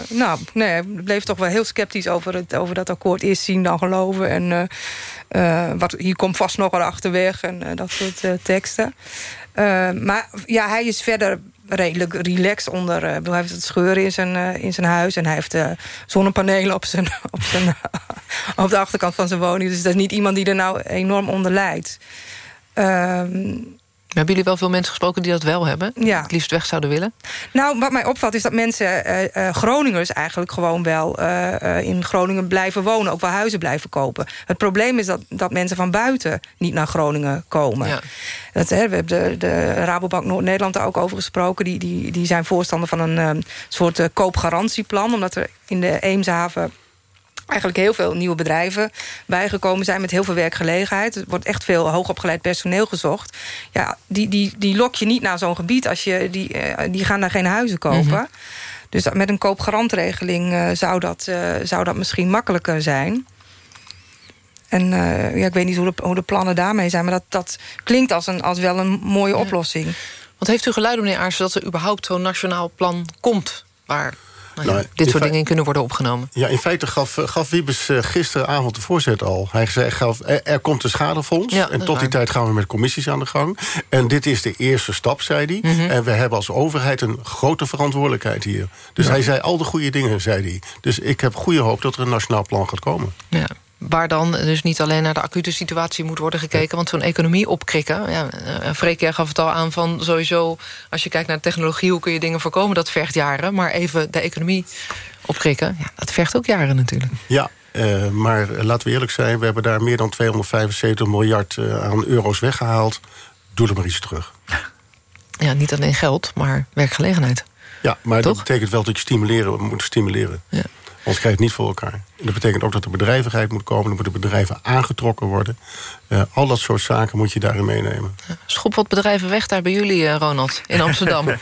nou, nee, hij bleef toch wel heel sceptisch over, het, over dat akkoord. Eerst zien dan geloven en... wat, hier komt vast nog wel achterweg en dat soort teksten. Maar ja, hij is verder redelijk relaxed onder. Uh, hij heeft het scheuren in zijn, uh, in zijn huis. En hij heeft uh, zonnepanelen op, zijn, op, zijn, op de achterkant van zijn woning. Dus dat is niet iemand die er nou enorm onder lijdt. Ehm, hebben jullie wel veel mensen gesproken die dat wel hebben? Ja. Het liefst weg zouden willen? Nou, wat mij opvalt is dat mensen, uh, uh, Groningers eigenlijk gewoon wel uh, in Groningen blijven wonen. Ook wel huizen blijven kopen. Het probleem is dat, dat mensen van buiten niet naar Groningen komen. Ja. Dat, hè, we hebben de, de Rabobank Noord-Nederland daar ook over gesproken. Die, die, die zijn voorstander van een soort koopgarantieplan. Omdat er in de Eemshaven eigenlijk heel veel nieuwe bedrijven bijgekomen zijn... met heel veel werkgelegenheid. Er wordt echt veel hoogopgeleid personeel gezocht. Ja, die, die, die lok je niet naar zo'n gebied. Als je, die, eh, die gaan daar geen huizen kopen. Mhm. Dus met een koopgarantregeling uh, zou, dat, uh, zou dat misschien makkelijker zijn. En ja, ik weet niet hoe de, hoe de plannen daarmee zijn... maar dat, dat klinkt als, een, als wel een mooie oplossing. Want heeft u geluid, meneer Aarsen, dat er überhaupt zo'n nationaal plan komt... waar nou, nou dit soort dingen in kunnen worden opgenomen. Ja, in feite gaf, eh, gaf Wiebes uh, gisteravond de voorzet al. Hij zei, gaf, er, komt een schadefonds. en tot die tijd gaan we met commissies aan de gang. En dit is de eerste stap, zei hij. Mhm. En we hebben als overheid een grote verantwoordelijkheid hier. Dus hij zei al de goede dingen, zei hij. Dus ik heb goede hoop dat er een nationaal plan gaat komen. Ja. Waar dan dus niet alleen naar de acute situatie moet worden gekeken... want zo'n economie opkrikken... Ja, eh, Freek, jij gaf het al aan van sowieso... als je kijkt naar technologie, hoe kun je dingen voorkomen... dat vergt jaren, maar even de economie opkrikken... Ja, dat vergt ook jaren natuurlijk. Ja, uh, maar laten we eerlijk zijn... we hebben daar meer dan 275 miljard uh, aan euro's weggehaald. Doe er maar iets terug. Ja, niet alleen geld, maar werkgelegenheid. Ja, maar dat betekent wel dat je stimuleren, we moeten stimuleren. Ja. Anders krijg je het niet voor elkaar. En dat betekent ook dat er bedrijvigheid moet komen. Er moeten bedrijven aangetrokken worden. Uh, al dat soort zaken moet je daarin meenemen. Schop wat bedrijven weg daar bij jullie, uh, Ronald, in Amsterdam.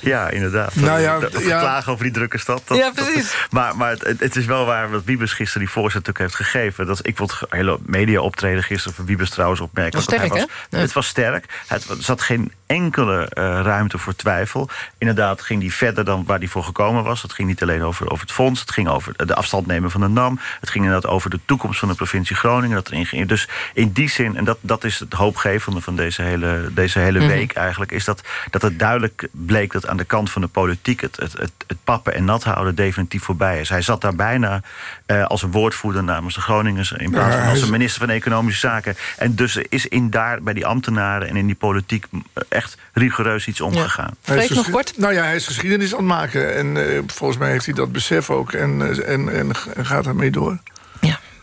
ja, inderdaad. Nou ja, dat, ja. klagen over die drukke stad. Dat, ja, precies. maar maar het, het, is wel waar wat Wiebes gisteren die voorzet ook heeft gegeven. Dat, ik vond het hele media optreden gisteren van Wiebes trouwens opmerken. Was sterk, was, Het was sterk. Het, er zat geen enkele uh, ruimte voor twijfel. Inderdaad ging die verder dan waar die voor gekomen was. Het ging niet alleen over, over het fonds. Het ging over de afstand nemen van de NAM. Het ging inderdaad over de toekomst van de provincie Groningen. Dat erin ging. Dus in die zin, en dat, dat is het hoopgevende van deze hele, deze hele mhm. week eigenlijk... is dat, dat het duidelijk bleek dat aan de kant van de politiek... het, het, het, het pappen en nat houden definitief voorbij is. Hij zat daar bijna uh, als een woordvoerder namens de Groningers... in plaats van als een minister van Economische Zaken. En dus is in daar bij die ambtenaren en in die politiek... echt rigoureus iets omgegaan. Ja. Freek, nog kort? Nou ja, hij is geschiedenis aan het maken. En uh, volgens mij heeft hij dat besef ook en, uh, en, en, en gaat ermee door.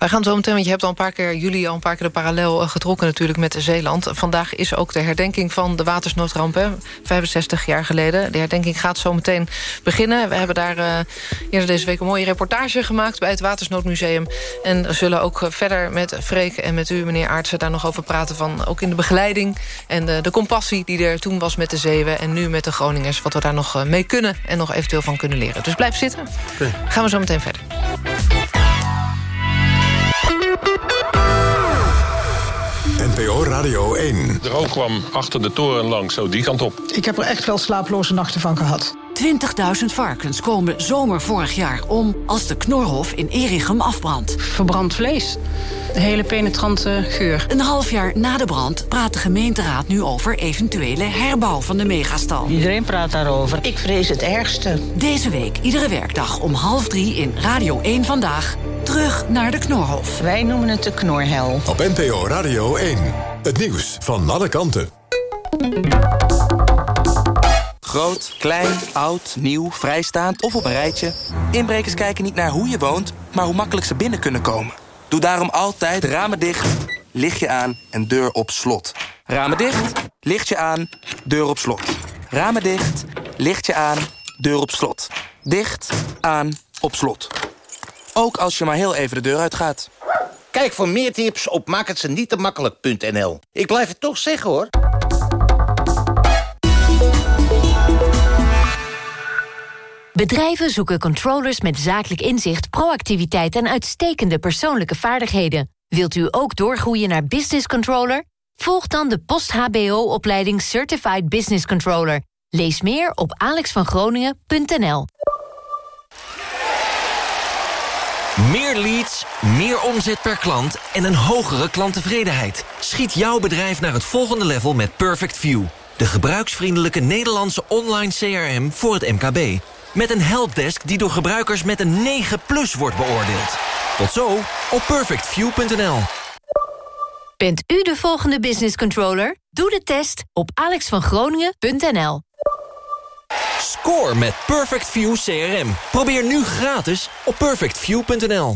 Wij gaan zo meteen, want je hebt al een paar keer, jullie al een paar keer de parallel eh, getrokken natuurlijk met Zeeland. Vandaag is ook de herdenking van de watersnoodramp, hè, 65 jaar geleden. De herdenking gaat zo meteen beginnen. We hebben daar uh, eerder deze week een mooie reportage gemaakt bij het Watersnoodmuseum. En zullen ook eh, verder met Freek en met u, meneer Aartsen, daar nog over praten van ook in de begeleiding en de, de compassie die er toen was met de Zeeuwen en nu met de Groningers. Wat we daar nog mee kunnen en nog eventueel van kunnen leren. Dus blijf zitten. Gaan we zo meteen verder. NPO Radio 1. De rook kwam achter de toren langs, zo die kant op. Ik heb er echt wel slaaploze nachten van gehad. 20.000 varkens komen zomer vorig jaar om als de Knorhof in Erichem afbrandt. Verbrand vlees. De hele penetrante geur. Een half jaar na de brand praat de gemeenteraad nu over eventuele herbouw van de megastal. Iedereen praat daarover. Ik vrees het ergste. Deze week, iedere werkdag om half drie in Radio 1 Vandaag. Terug naar de Knorhof. Wij noemen het de Knorhel. Op NPO Radio 1. Het nieuws van alle kanten. Groot, klein, oud, nieuw, vrijstaand of op een rijtje. Inbrekers kijken niet naar hoe je woont, maar hoe makkelijk ze binnen kunnen komen. Doe daarom altijd ramen dicht, lichtje aan en deur op slot. Ramen dicht, lichtje aan, deur op slot. Ramen dicht, lichtje aan, deur op slot. Dicht, aan, op slot. Ook als je maar heel even de deur uitgaat. Kijk voor meer tips op makkelijk.nl. Ik blijf het toch zeggen, hoor. Bedrijven zoeken controllers met zakelijk inzicht, proactiviteit en uitstekende persoonlijke vaardigheden. Wilt u ook doorgroeien naar business controller? Volg dan de post-HBO-opleiding Certified Business Controller. Lees meer op alexvangroningen.nl. Meer leads, meer omzet per klant en een hogere klanttevredenheid. Schiet jouw bedrijf naar het volgende level met Perfect View. De gebruiksvriendelijke Nederlandse online CRM voor het MKB. Met een helpdesk die door gebruikers met een 9 plus wordt beoordeeld. Tot zo op perfectview.nl. Bent u de volgende business controller? Doe de test op alexvangroningen.nl. Score met Perfect View CRM. Probeer nu gratis op perfectview.nl.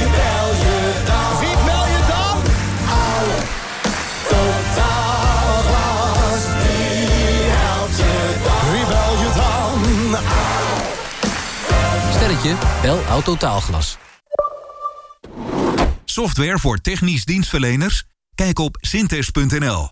Stelletje, bel Autotaalglas. Software voor technisch dienstverleners? Kijk op synthes.nl.